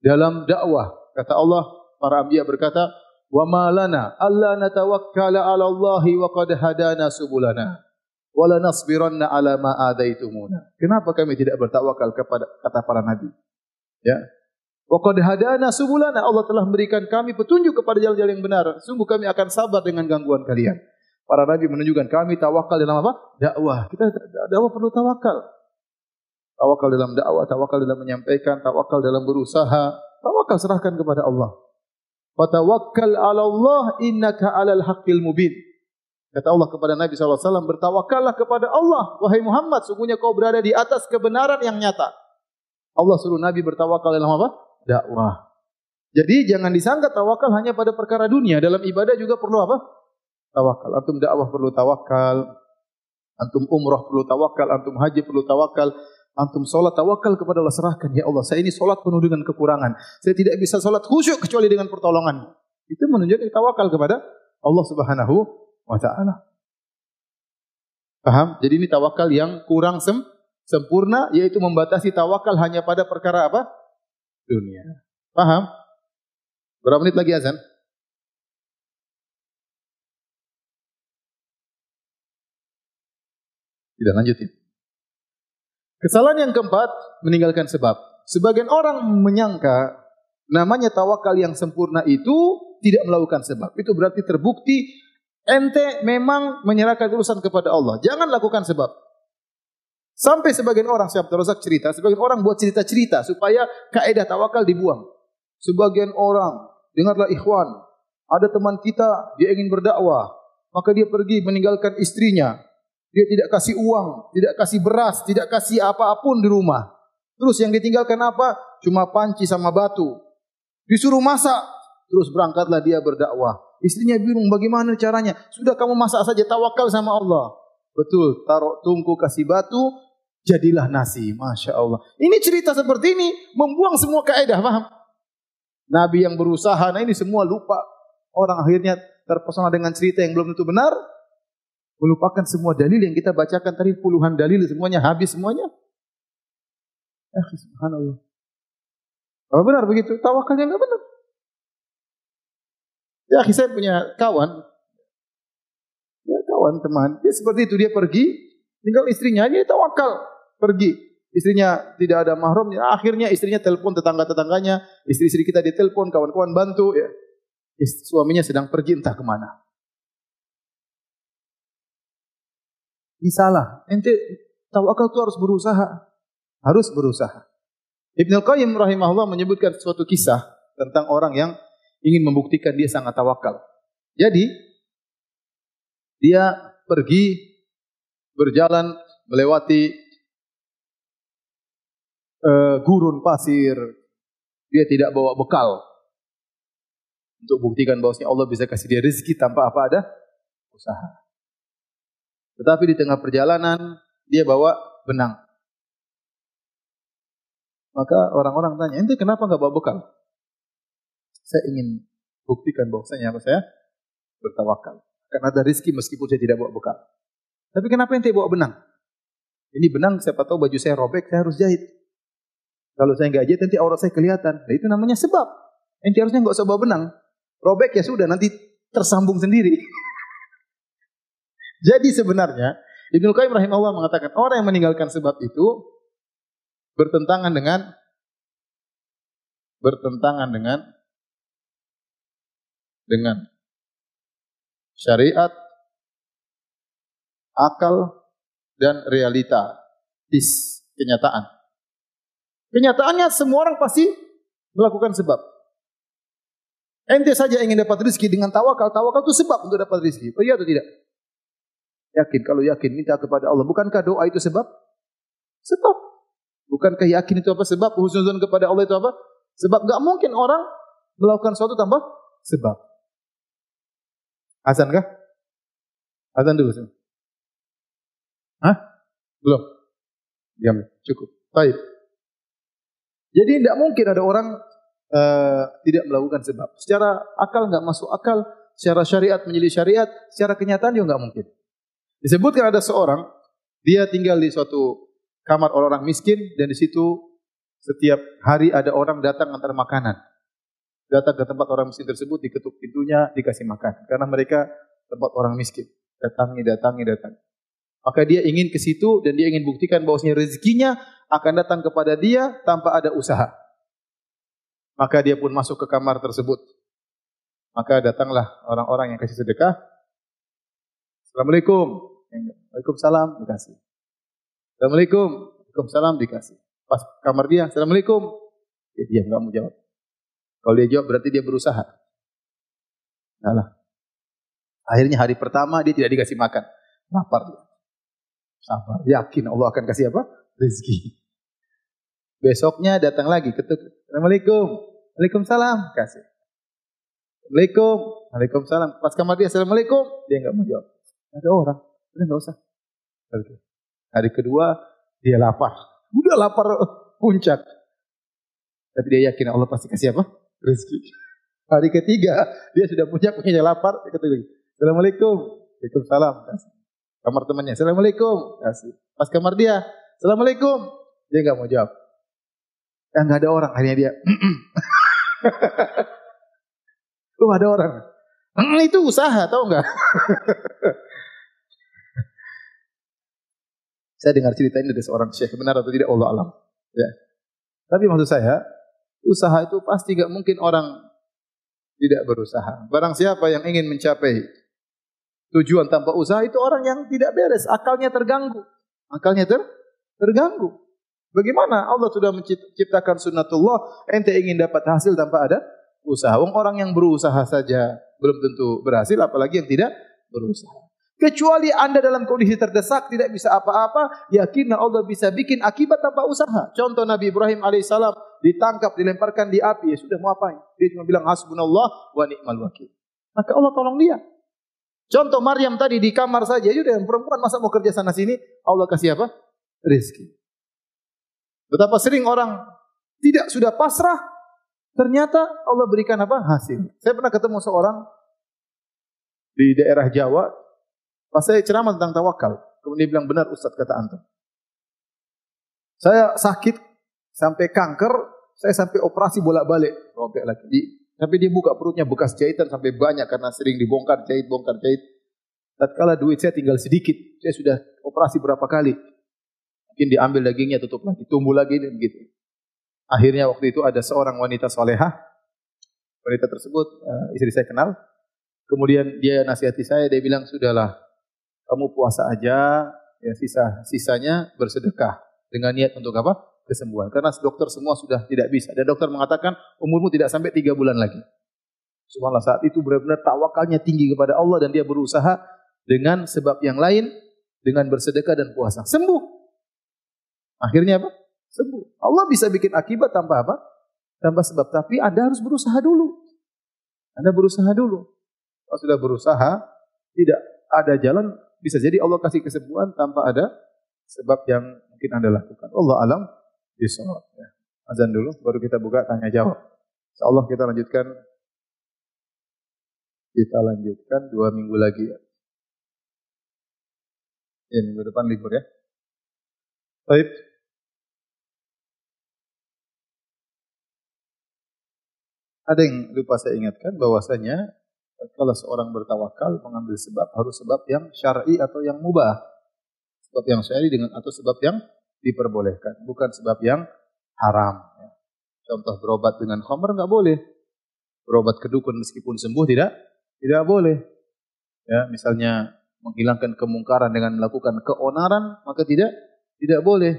dalam dakwah. Kata Allah, para anbiya berkata, "Wa ma lana alla natawakkala 'ala Allah wa qad hadana subulana." Wala nasbiranna ala ma adaitumuna. Kenapa kami tidak bertawakal kepada kata para nabi? Ya. Wa qad hadana subulana. Allah telah memberikan kami petunjuk kepada jalan-jalan yang benar. Sungguh kami akan sabar dengan gangguan kalian. Para nabi menunjukkan kami tawakal dalam apa? Dakwah. Kita dakwah perlu tawakal. Tawakal dalam dakwah, tawakal dalam menyampaikan, tawakal dalam berusaha. Tawakal serahkan kepada Allah. Fatawakkal 'ala Allah innaka 'alal haqqil mubin. Kata Allah kepada Nabi SAW, bertawakallah kepada Allah. Wahai Muhammad, sungguhnya kau berada di atas kebenaran yang nyata. Allah suruh Nabi bertawakal dalam apa? Dakwah. Jadi jangan disangka tawakal hanya pada perkara dunia. Dalam ibadah juga perlu apa? Tawakal. Antum dakwah perlu tawakal. Antum umrah perlu tawakal. Antum haji perlu tawakal. Antum solat tawakal kepada Allah serahkan. Ya Allah, saya ini solat penuh dengan kekurangan. Saya tidak bisa solat khusyuk kecuali dengan pertolongan. Itu menunjukkan tawakal kepada Allah Subhanahu wa taala. Paham? Jadi ini tawakal yang kurang sem sempurna yaitu membatasi tawakal hanya pada perkara apa? dunia. Paham? Berapa menit lagi azan? Tidak lanjutin. Kesalahan yang keempat, meninggalkan sebab. Sebagian orang menyangka namanya tawakal yang sempurna itu tidak melakukan sebab. Itu berarti terbukti ente memang menyerahkan urusan kepada Allah. Jangan lakukan sebab. Sampai sebagian orang, saya Razak cerita, sebagian orang buat cerita-cerita supaya kaidah tawakal dibuang. Sebagian orang, dengarlah ikhwan, ada teman kita, dia ingin berdakwah, maka dia pergi meninggalkan istrinya, dia tidak kasih uang, tidak kasih beras, tidak kasih apa-apun di rumah. Terus yang ditinggalkan apa? Cuma panci sama batu. Disuruh masak, terus berangkatlah dia berdakwah. Istrinya bingung bagaimana caranya. Sudah kamu masak saja tawakal sama Allah. Betul, taruh tungku kasih batu, jadilah nasi. Masya Allah. Ini cerita seperti ini membuang semua kaidah, paham? Nabi yang berusaha, nah ini semua lupa. Orang akhirnya terpesona dengan cerita yang belum tentu benar, melupakan semua dalil yang kita bacakan tadi puluhan dalil semuanya habis semuanya. Ya, subhanallah. Apa benar begitu? Tawakalnya enggak benar. Ya, saya punya kawan, ya kawan teman, dia seperti itu dia pergi, tinggal istrinya dia tawakal pergi. Istrinya tidak ada mahram, ya, akhirnya istrinya telepon tetangga-tetangganya, istri-istri kita ditelepon, kawan-kawan bantu, ya. Suaminya sedang pergi entah ke mana. Ini salah. Ente tawakal itu harus berusaha. Harus berusaha. Ibnu Qayyim rahimahullah menyebutkan suatu kisah tentang orang yang ingin membuktikan dia sangat tawakal. Jadi dia pergi berjalan melewati uh, gurun pasir. Dia tidak bawa bekal untuk buktikan bahwasanya Allah bisa kasih dia rezeki tanpa apa ada usaha. Tetapi di tengah perjalanan dia bawa benang. Maka orang-orang tanya, ente kenapa nggak bawa bekal? Saya ingin buktikan bahwasanya apa saya bertawakal. Karena ada rizki meskipun saya tidak bawa bekal. Tapi kenapa ente bawa benang? Ini benang siapa tahu baju saya robek, saya harus jahit. Kalau saya nggak jahit nanti aurat saya kelihatan. Nah, itu namanya sebab. Ente harusnya nggak usah bawa benang. Robek ya sudah, nanti tersambung sendiri. Jadi sebenarnya Ibnu Qayyim rahimahullah mengatakan orang yang meninggalkan sebab itu bertentangan dengan bertentangan dengan dengan syariat, akal dan realita, is kenyataan. Kenyataannya semua orang pasti melakukan sebab. Ente saja ingin dapat rezeki dengan tawakal, tawakal itu sebab untuk dapat rezeki. Oh iya atau tidak? Yakin, kalau yakin minta kepada Allah. Bukankah doa itu sebab? Sebab. Bukankah yakin itu apa sebab? Husnuzon kepada Allah itu apa? Sebab gak mungkin orang melakukan sesuatu tanpa sebab. Hasan kah? Hasan dulu. Hah? Belum? Diam. Cukup. Baik. Jadi tidak mungkin ada orang uh, tidak melakukan sebab. Secara akal nggak masuk akal, secara syariat menjadi syariat, secara kenyataan juga nggak mungkin. Disebutkan ada seorang, dia tinggal di suatu kamar orang-orang miskin dan di situ setiap hari ada orang datang antar makanan. Datang ke tempat orang miskin tersebut, diketuk pintunya, dikasih makan. Karena mereka tempat orang miskin. Datangi, datangi, datangi. Maka dia ingin ke situ dan dia ingin buktikan bahwasanya rezekinya akan datang kepada dia tanpa ada usaha. Maka dia pun masuk ke kamar tersebut. Maka datanglah orang-orang yang kasih sedekah. Assalamualaikum. Waalaikumsalam dikasih. Assalamualaikum. Waalaikumsalam dikasih. Pas kamar dia, Assalamualaikum. Dia diam, mau jawab. Kalau dia jawab berarti dia berusaha. Nah Akhirnya hari pertama dia tidak dikasih makan. Lapar dia. Sabar. Yakin Allah akan kasih apa? Rezeki. Besoknya datang lagi ketuk. Assalamualaikum. Waalaikumsalam. Kasih. Assalamualaikum. Waalaikumsalam. Pas kamar dia Assalamualaikum. Dia nggak mau jawab. Ada orang. Udah nggak usah. Hari kedua dia lapar. Udah lapar puncak. Tapi dia yakin Allah pasti kasih apa? Rezeki. Hari ketiga dia sudah punya punya lapar. Dia kata Assalamualaikum. Waalaikumsalam. Kamar temannya. Assalamualaikum. Kasih. Pas kamar dia. Assalamualaikum. Dia nggak mau jawab. Ya nggak ada orang. Akhirnya dia. Oh ada orang. itu usaha, tahu nggak? Saya dengar cerita ini dari seorang syekh, benar atau tidak Allah alam. Ya. Tapi maksud saya, usaha itu pasti gak mungkin orang tidak berusaha. Barang siapa yang ingin mencapai tujuan tanpa usaha itu orang yang tidak beres, akalnya terganggu. Akalnya ter terganggu. Bagaimana Allah sudah menciptakan sunnatullah, ente ingin dapat hasil tanpa ada usaha. Orang yang berusaha saja belum tentu berhasil, apalagi yang tidak berusaha. Kecuali Anda dalam kondisi terdesak tidak bisa apa-apa, yakinlah Allah bisa bikin akibat tanpa usaha. Contoh Nabi Ibrahim alaihissalam ditangkap, dilemparkan di api, ya sudah mau apain? Dia cuma bilang hasbunallah wa ni'mal wakil. Maka Allah tolong dia. Contoh Maryam tadi di kamar saja, ya sudah perempuan masa mau kerja sana sini, Allah kasih apa? Rizki. Betapa sering orang tidak sudah pasrah, ternyata Allah berikan apa? Hasil. Saya pernah ketemu seorang di daerah Jawa, Pas saya ceramah tentang tawakal, kemudian dia bilang benar Ustaz kata antum. Saya sakit sampai kanker, saya sampai operasi bolak-balik, robek lagi. Di, tapi dia buka perutnya bekas jahitan sampai banyak karena sering dibongkar jahit, bongkar jahit. Tatkala duit saya tinggal sedikit, saya sudah operasi berapa kali. Mungkin diambil dagingnya tutup lagi, tumbuh lagi dan begitu. Akhirnya waktu itu ada seorang wanita solehah, wanita tersebut uh, istri saya kenal. Kemudian dia nasihati saya, dia bilang sudahlah kamu puasa aja, ya sisa sisanya bersedekah dengan niat untuk apa? Kesembuhan. Karena dokter semua sudah tidak bisa. Dan dokter mengatakan umurmu tidak sampai tiga bulan lagi. Subhanallah saat itu benar-benar tawakalnya tinggi kepada Allah dan dia berusaha dengan sebab yang lain dengan bersedekah dan puasa. Sembuh. Akhirnya apa? Sembuh. Allah bisa bikin akibat tanpa apa? Tanpa sebab. Tapi Anda harus berusaha dulu. Anda berusaha dulu. Kalau sudah berusaha, tidak ada jalan bisa jadi Allah kasih kesembuhan tanpa ada sebab yang mungkin Anda lakukan. Allah alam bisawab. Ya. Azan dulu, baru kita buka tanya jawab. Allah kita lanjutkan kita lanjutkan dua minggu lagi ya. Ya, minggu depan libur ya. Baik. Ada yang lupa saya ingatkan bahwasanya kalau seorang bertawakal mengambil sebab harus sebab yang syar'i atau yang mubah. Sebab yang syar'i dengan atau sebab yang diperbolehkan, bukan sebab yang haram. Contoh berobat dengan khamr nggak boleh. Berobat ke dukun meskipun sembuh tidak tidak boleh. Ya, misalnya menghilangkan kemungkaran dengan melakukan keonaran maka tidak tidak boleh.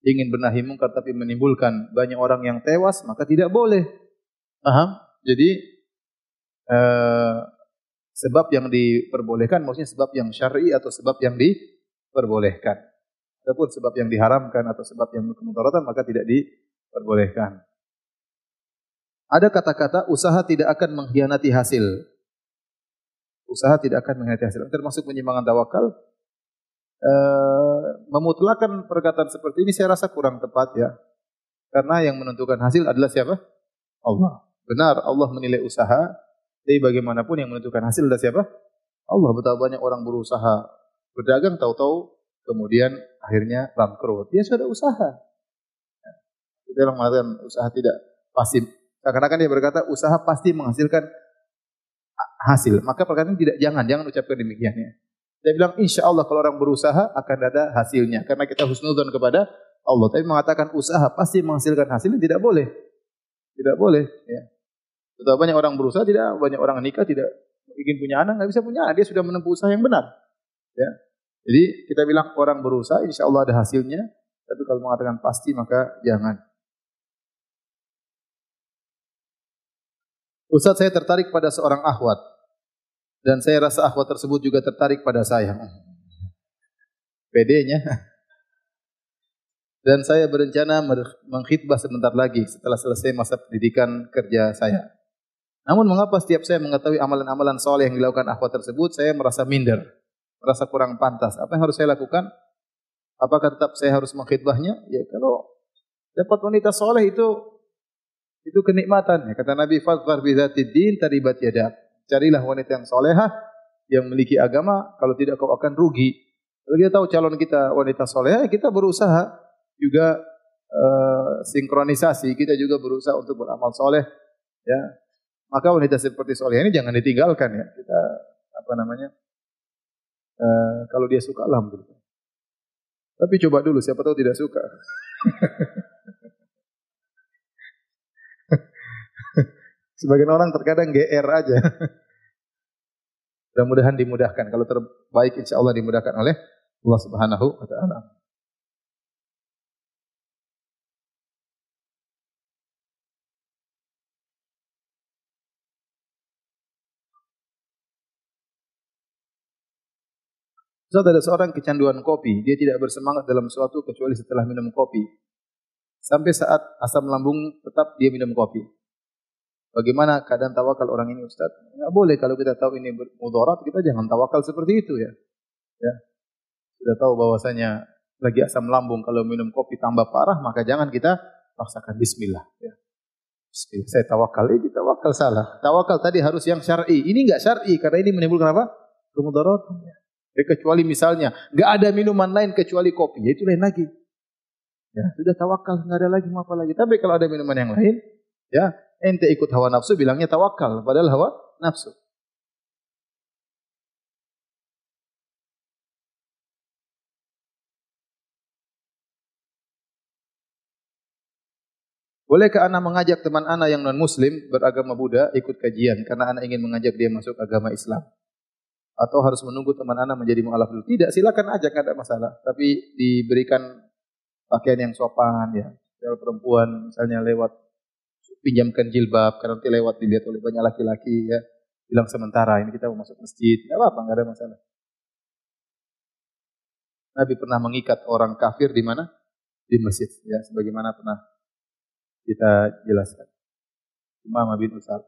Ingin benahi mungkar tapi menimbulkan banyak orang yang tewas maka tidak boleh. Paham? Jadi Eh, sebab yang diperbolehkan maksudnya sebab yang syar'i atau sebab yang diperbolehkan. Ataupun sebab yang diharamkan atau sebab yang kemudaratan maka tidak diperbolehkan. Ada kata-kata usaha tidak akan mengkhianati hasil. Usaha tidak akan mengkhianati hasil. Termasuk penyimpangan tawakal. E, memutlakan perkataan seperti ini saya rasa kurang tepat ya. Karena yang menentukan hasil adalah siapa? Allah. Benar Allah menilai usaha, tapi bagaimanapun yang menentukan hasil adalah siapa? Allah. Betapa banyak orang berusaha berdagang tahu-tahu kemudian akhirnya bangkrut. Dia sudah usaha. Kita orang mengatakan usaha tidak pasti. Seakan-akan dia berkata usaha pasti menghasilkan hasil. Maka perkataan tidak jangan jangan ucapkan demikian ya. Dia bilang insya Allah kalau orang berusaha akan ada hasilnya karena kita husnudon kepada Allah. Tapi mengatakan usaha pasti menghasilkan hasilnya tidak boleh. Tidak boleh. Ya. Betapa banyak orang berusaha tidak, banyak orang nikah tidak ingin punya anak, nggak bisa punya anak, dia sudah menempuh usaha yang benar. Ya. Jadi kita bilang orang berusaha, insya Allah ada hasilnya. Tapi kalau mengatakan pasti maka jangan. Ustaz saya tertarik pada seorang akhwat. Dan saya rasa akhwat tersebut juga tertarik pada saya. PD-nya. Dan saya berencana mengkhidbah sebentar lagi setelah selesai masa pendidikan kerja saya. Namun mengapa setiap saya mengetahui amalan-amalan soleh yang dilakukan akhwat tersebut, saya merasa minder, merasa kurang pantas. Apa yang harus saya lakukan? Apakah tetap saya harus mengkhidbahnya? Ya kalau dapat wanita soleh itu itu kenikmatan. Ya, kata Nabi Fadfar bizatid din taribat yadak. Carilah wanita yang solehah, yang memiliki agama, kalau tidak kau akan rugi. Kalau kita tahu calon kita wanita solehah, kita berusaha juga uh, sinkronisasi, kita juga berusaha untuk beramal soleh. Ya, maka wanita seperti Soleh ini jangan ditinggalkan ya. Kita apa namanya? Uh, kalau dia suka alhamdulillah. Tapi coba dulu, siapa tahu tidak suka. Sebagian orang terkadang GR aja. Mudah-mudahan dimudahkan. Kalau terbaik insya Allah dimudahkan oleh Allah Subhanahu wa taala. Saat ada seorang kecanduan kopi, dia tidak bersemangat dalam sesuatu kecuali setelah minum kopi. Sampai saat asam lambung tetap dia minum kopi. Bagaimana keadaan tawakal orang ini Ustaz? Enggak boleh kalau kita tahu ini mudarat, kita jangan tawakal seperti itu ya. Ya. Sudah tahu bahwasanya lagi asam lambung kalau minum kopi tambah parah, maka jangan kita paksakan bismillah ya. Bismillah. Saya tawakal, ini tawakal salah. Tawakal tadi harus yang syar'i. Ini enggak syar'i karena ini menimbulkan apa? Kemudaratan. Ya. Ya, kecuali misalnya enggak ada minuman lain kecuali kopi, ya itu lain lagi. Ya, sudah tawakal, enggak ada lagi mau apa lagi. Tapi kalau ada minuman yang lain, ya ente ikut hawa nafsu bilangnya tawakal, padahal hawa nafsu. Bolehkah anak mengajak teman anak yang non muslim beragama Buddha ikut kajian karena anak ingin mengajak dia masuk agama Islam? Atau harus menunggu teman anak menjadi mualaf dulu? Tidak, silakan ajak, tidak ada masalah. Tapi diberikan pakaian yang sopan ya. Kalau perempuan misalnya lewat pinjamkan jilbab karena nanti lewat dilihat oleh banyak laki-laki ya. Bilang sementara ini kita mau masuk masjid. Nggak apa-apa nggak ada masalah. Nabi pernah mengikat orang kafir di mana? Di masjid ya sebagaimana pernah kita jelaskan. Imam bin Usal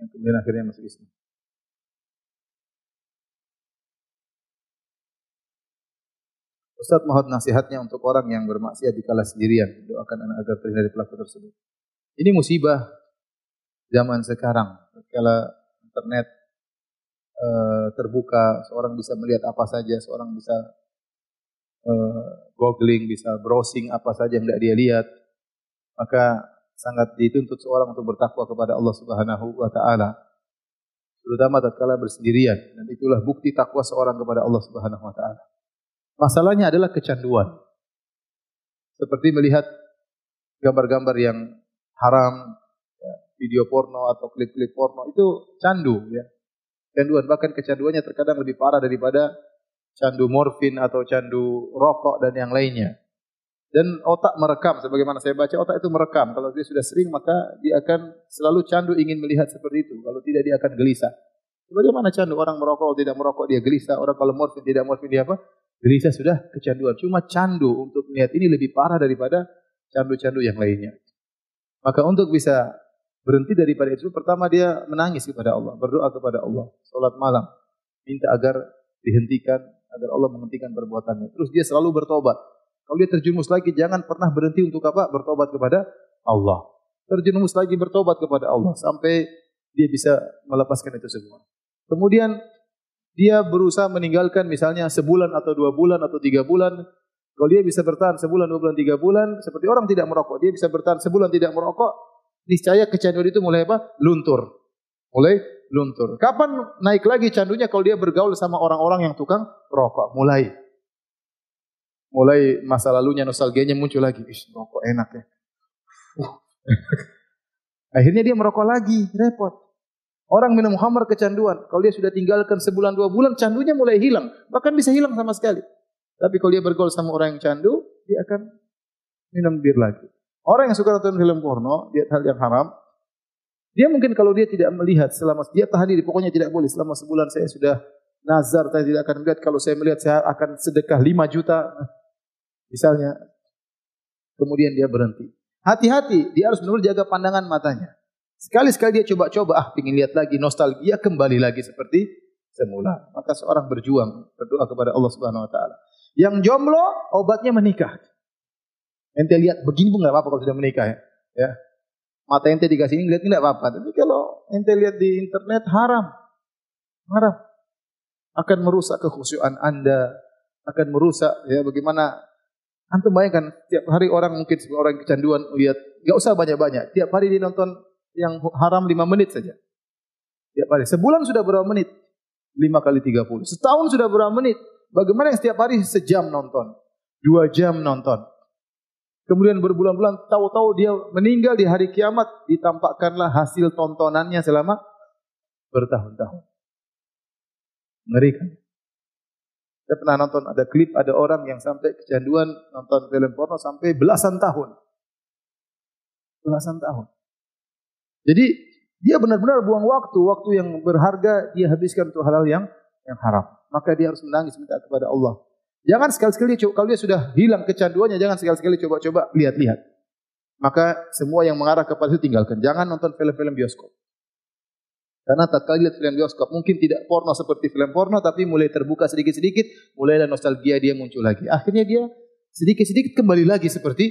yang kemudian akhirnya masuk Islam Ustaz mohon nasihatnya untuk orang yang bermaksiat di kala sendirian. Doakan anak agar terhindar dari pelaku tersebut. Ini musibah zaman sekarang. Kala internet e, terbuka, seorang bisa melihat apa saja, seorang bisa e, googling, bisa browsing apa saja yang tidak dia lihat. Maka sangat dituntut seorang untuk bertakwa kepada Allah Subhanahu wa taala. Terutama tatkala bersendirian dan itulah bukti takwa seorang kepada Allah Subhanahu wa taala. Masalahnya adalah kecanduan. Seperti melihat gambar-gambar yang haram, ya, video porno atau klip-klip porno itu candu ya. Canduan bahkan kecanduannya terkadang lebih parah daripada candu morfin atau candu rokok dan yang lainnya. Dan otak merekam, sebagaimana saya baca otak itu merekam. Kalau dia sudah sering maka dia akan selalu candu ingin melihat seperti itu. Kalau tidak dia akan gelisah. Bagaimana candu orang merokok tidak merokok dia gelisah, orang kalau morfin tidak morfin dia apa? Gelisah sudah kecanduan. Cuma candu untuk melihat ini lebih parah daripada candu-candu yang lainnya. Maka untuk bisa berhenti daripada itu, pertama dia menangis kepada Allah, berdoa kepada Allah, sholat malam, minta agar dihentikan, agar Allah menghentikan perbuatannya. Terus dia selalu bertobat. Kalau dia terjerumus lagi, jangan pernah berhenti untuk apa? Bertobat kepada Allah. Terjerumus lagi bertobat kepada Allah sampai dia bisa melepaskan itu semua. Kemudian dia berusaha meninggalkan misalnya sebulan atau dua bulan atau tiga bulan. Kalau dia bisa bertahan sebulan, dua bulan, tiga bulan, seperti orang tidak merokok, dia bisa bertahan sebulan tidak merokok, niscaya kecanduan itu mulai apa? Luntur. Mulai luntur. Kapan naik lagi candunya kalau dia bergaul sama orang-orang yang tukang rokok? Mulai. Mulai masa lalunya nostalgianya muncul lagi. Ih, rokok enak ya. Uh. Akhirnya dia merokok lagi, repot. Orang minum khamar kecanduan. Kalau dia sudah tinggalkan sebulan dua bulan, candunya mulai hilang. Bahkan bisa hilang sama sekali. Tapi kalau dia bergaul sama orang yang candu, dia akan minum bir lagi. Orang yang suka nonton film porno, dia hal yang haram. Dia mungkin kalau dia tidak melihat selama dia tahan diri, pokoknya tidak boleh. Selama sebulan saya sudah nazar, saya tidak akan melihat. Kalau saya melihat, saya akan sedekah 5 juta. Misalnya, kemudian dia berhenti. Hati-hati, dia harus benar jaga pandangan matanya. Sekali-sekali dia coba-coba, ah ingin lihat lagi, nostalgia kembali lagi seperti semula. Maka seorang berjuang, berdoa kepada Allah Subhanahu wa taala. Yang jomblo, obatnya menikah. Ente lihat begini pun enggak apa-apa kalau sudah menikah ya. ya. Mata ente dikasih ini lihat enggak apa-apa. Tapi kalau ente lihat di internet haram. Haram. Akan merusak kekhusyuan Anda, akan merusak ya bagaimana Antum bayangkan tiap hari orang mungkin orang kecanduan lihat, enggak usah banyak-banyak. Tiap hari dia nonton yang haram lima menit saja. Tiap hari. Sebulan sudah berapa menit? Lima kali tiga puluh. Setahun sudah berapa menit? Bagaimana yang setiap hari sejam nonton, dua jam nonton. Kemudian berbulan-bulan tahu-tahu dia meninggal di hari kiamat ditampakkanlah hasil tontonannya selama bertahun-tahun. Ngeri kan? Saya pernah nonton ada klip ada orang yang sampai kecanduan nonton film porno sampai belasan tahun. Belasan tahun. Jadi dia benar-benar buang waktu, waktu yang berharga dia habiskan untuk hal-hal yang yang haram. Maka dia harus menangis minta kepada Allah. Jangan sekali-sekali kalau dia sudah hilang kecanduannya, jangan sekali-sekali coba-coba lihat-lihat. Maka semua yang mengarah kepada itu tinggalkan. Jangan nonton film-film bioskop. Karena tak kali lihat film bioskop mungkin tidak porno seperti film porno, tapi mulai terbuka sedikit-sedikit, mulai ada nostalgia dia muncul lagi. Akhirnya dia sedikit-sedikit kembali lagi seperti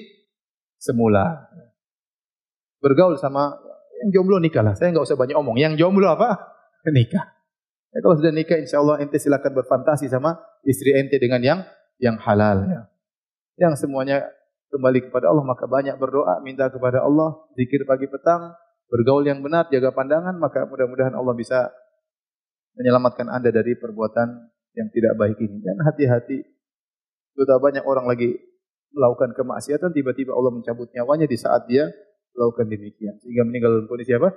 semula. Bergaul sama yang jomblo nikah lah. Saya nggak usah banyak omong. Yang jomblo apa? Nikah. Ya, kalau sudah nikah, insya Allah ente silakan berfantasi sama istri ente dengan yang yang halal. Ya. Yang semuanya kembali kepada Allah, maka banyak berdoa, minta kepada Allah, zikir pagi petang, bergaul yang benar, jaga pandangan, maka mudah-mudahan Allah bisa menyelamatkan anda dari perbuatan yang tidak baik ini. Dan hati-hati, sudah banyak orang lagi melakukan kemaksiatan, tiba-tiba Allah mencabut nyawanya di saat dia melakukan demikian sehingga meninggal dalam kondisi apa?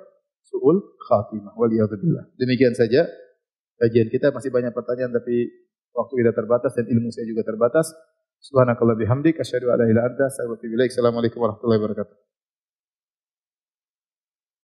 Su'ul khatimah. Waliyadzubillah. Demikian saja kajian kita masih banyak pertanyaan tapi waktu kita terbatas dan ilmu saya juga terbatas. Subhanakallah bihamdik asyhadu an la ilaha illa anta astaghfiruka wa atubu ilaik. Assalamualaikum warahmatullahi wabarakatuh.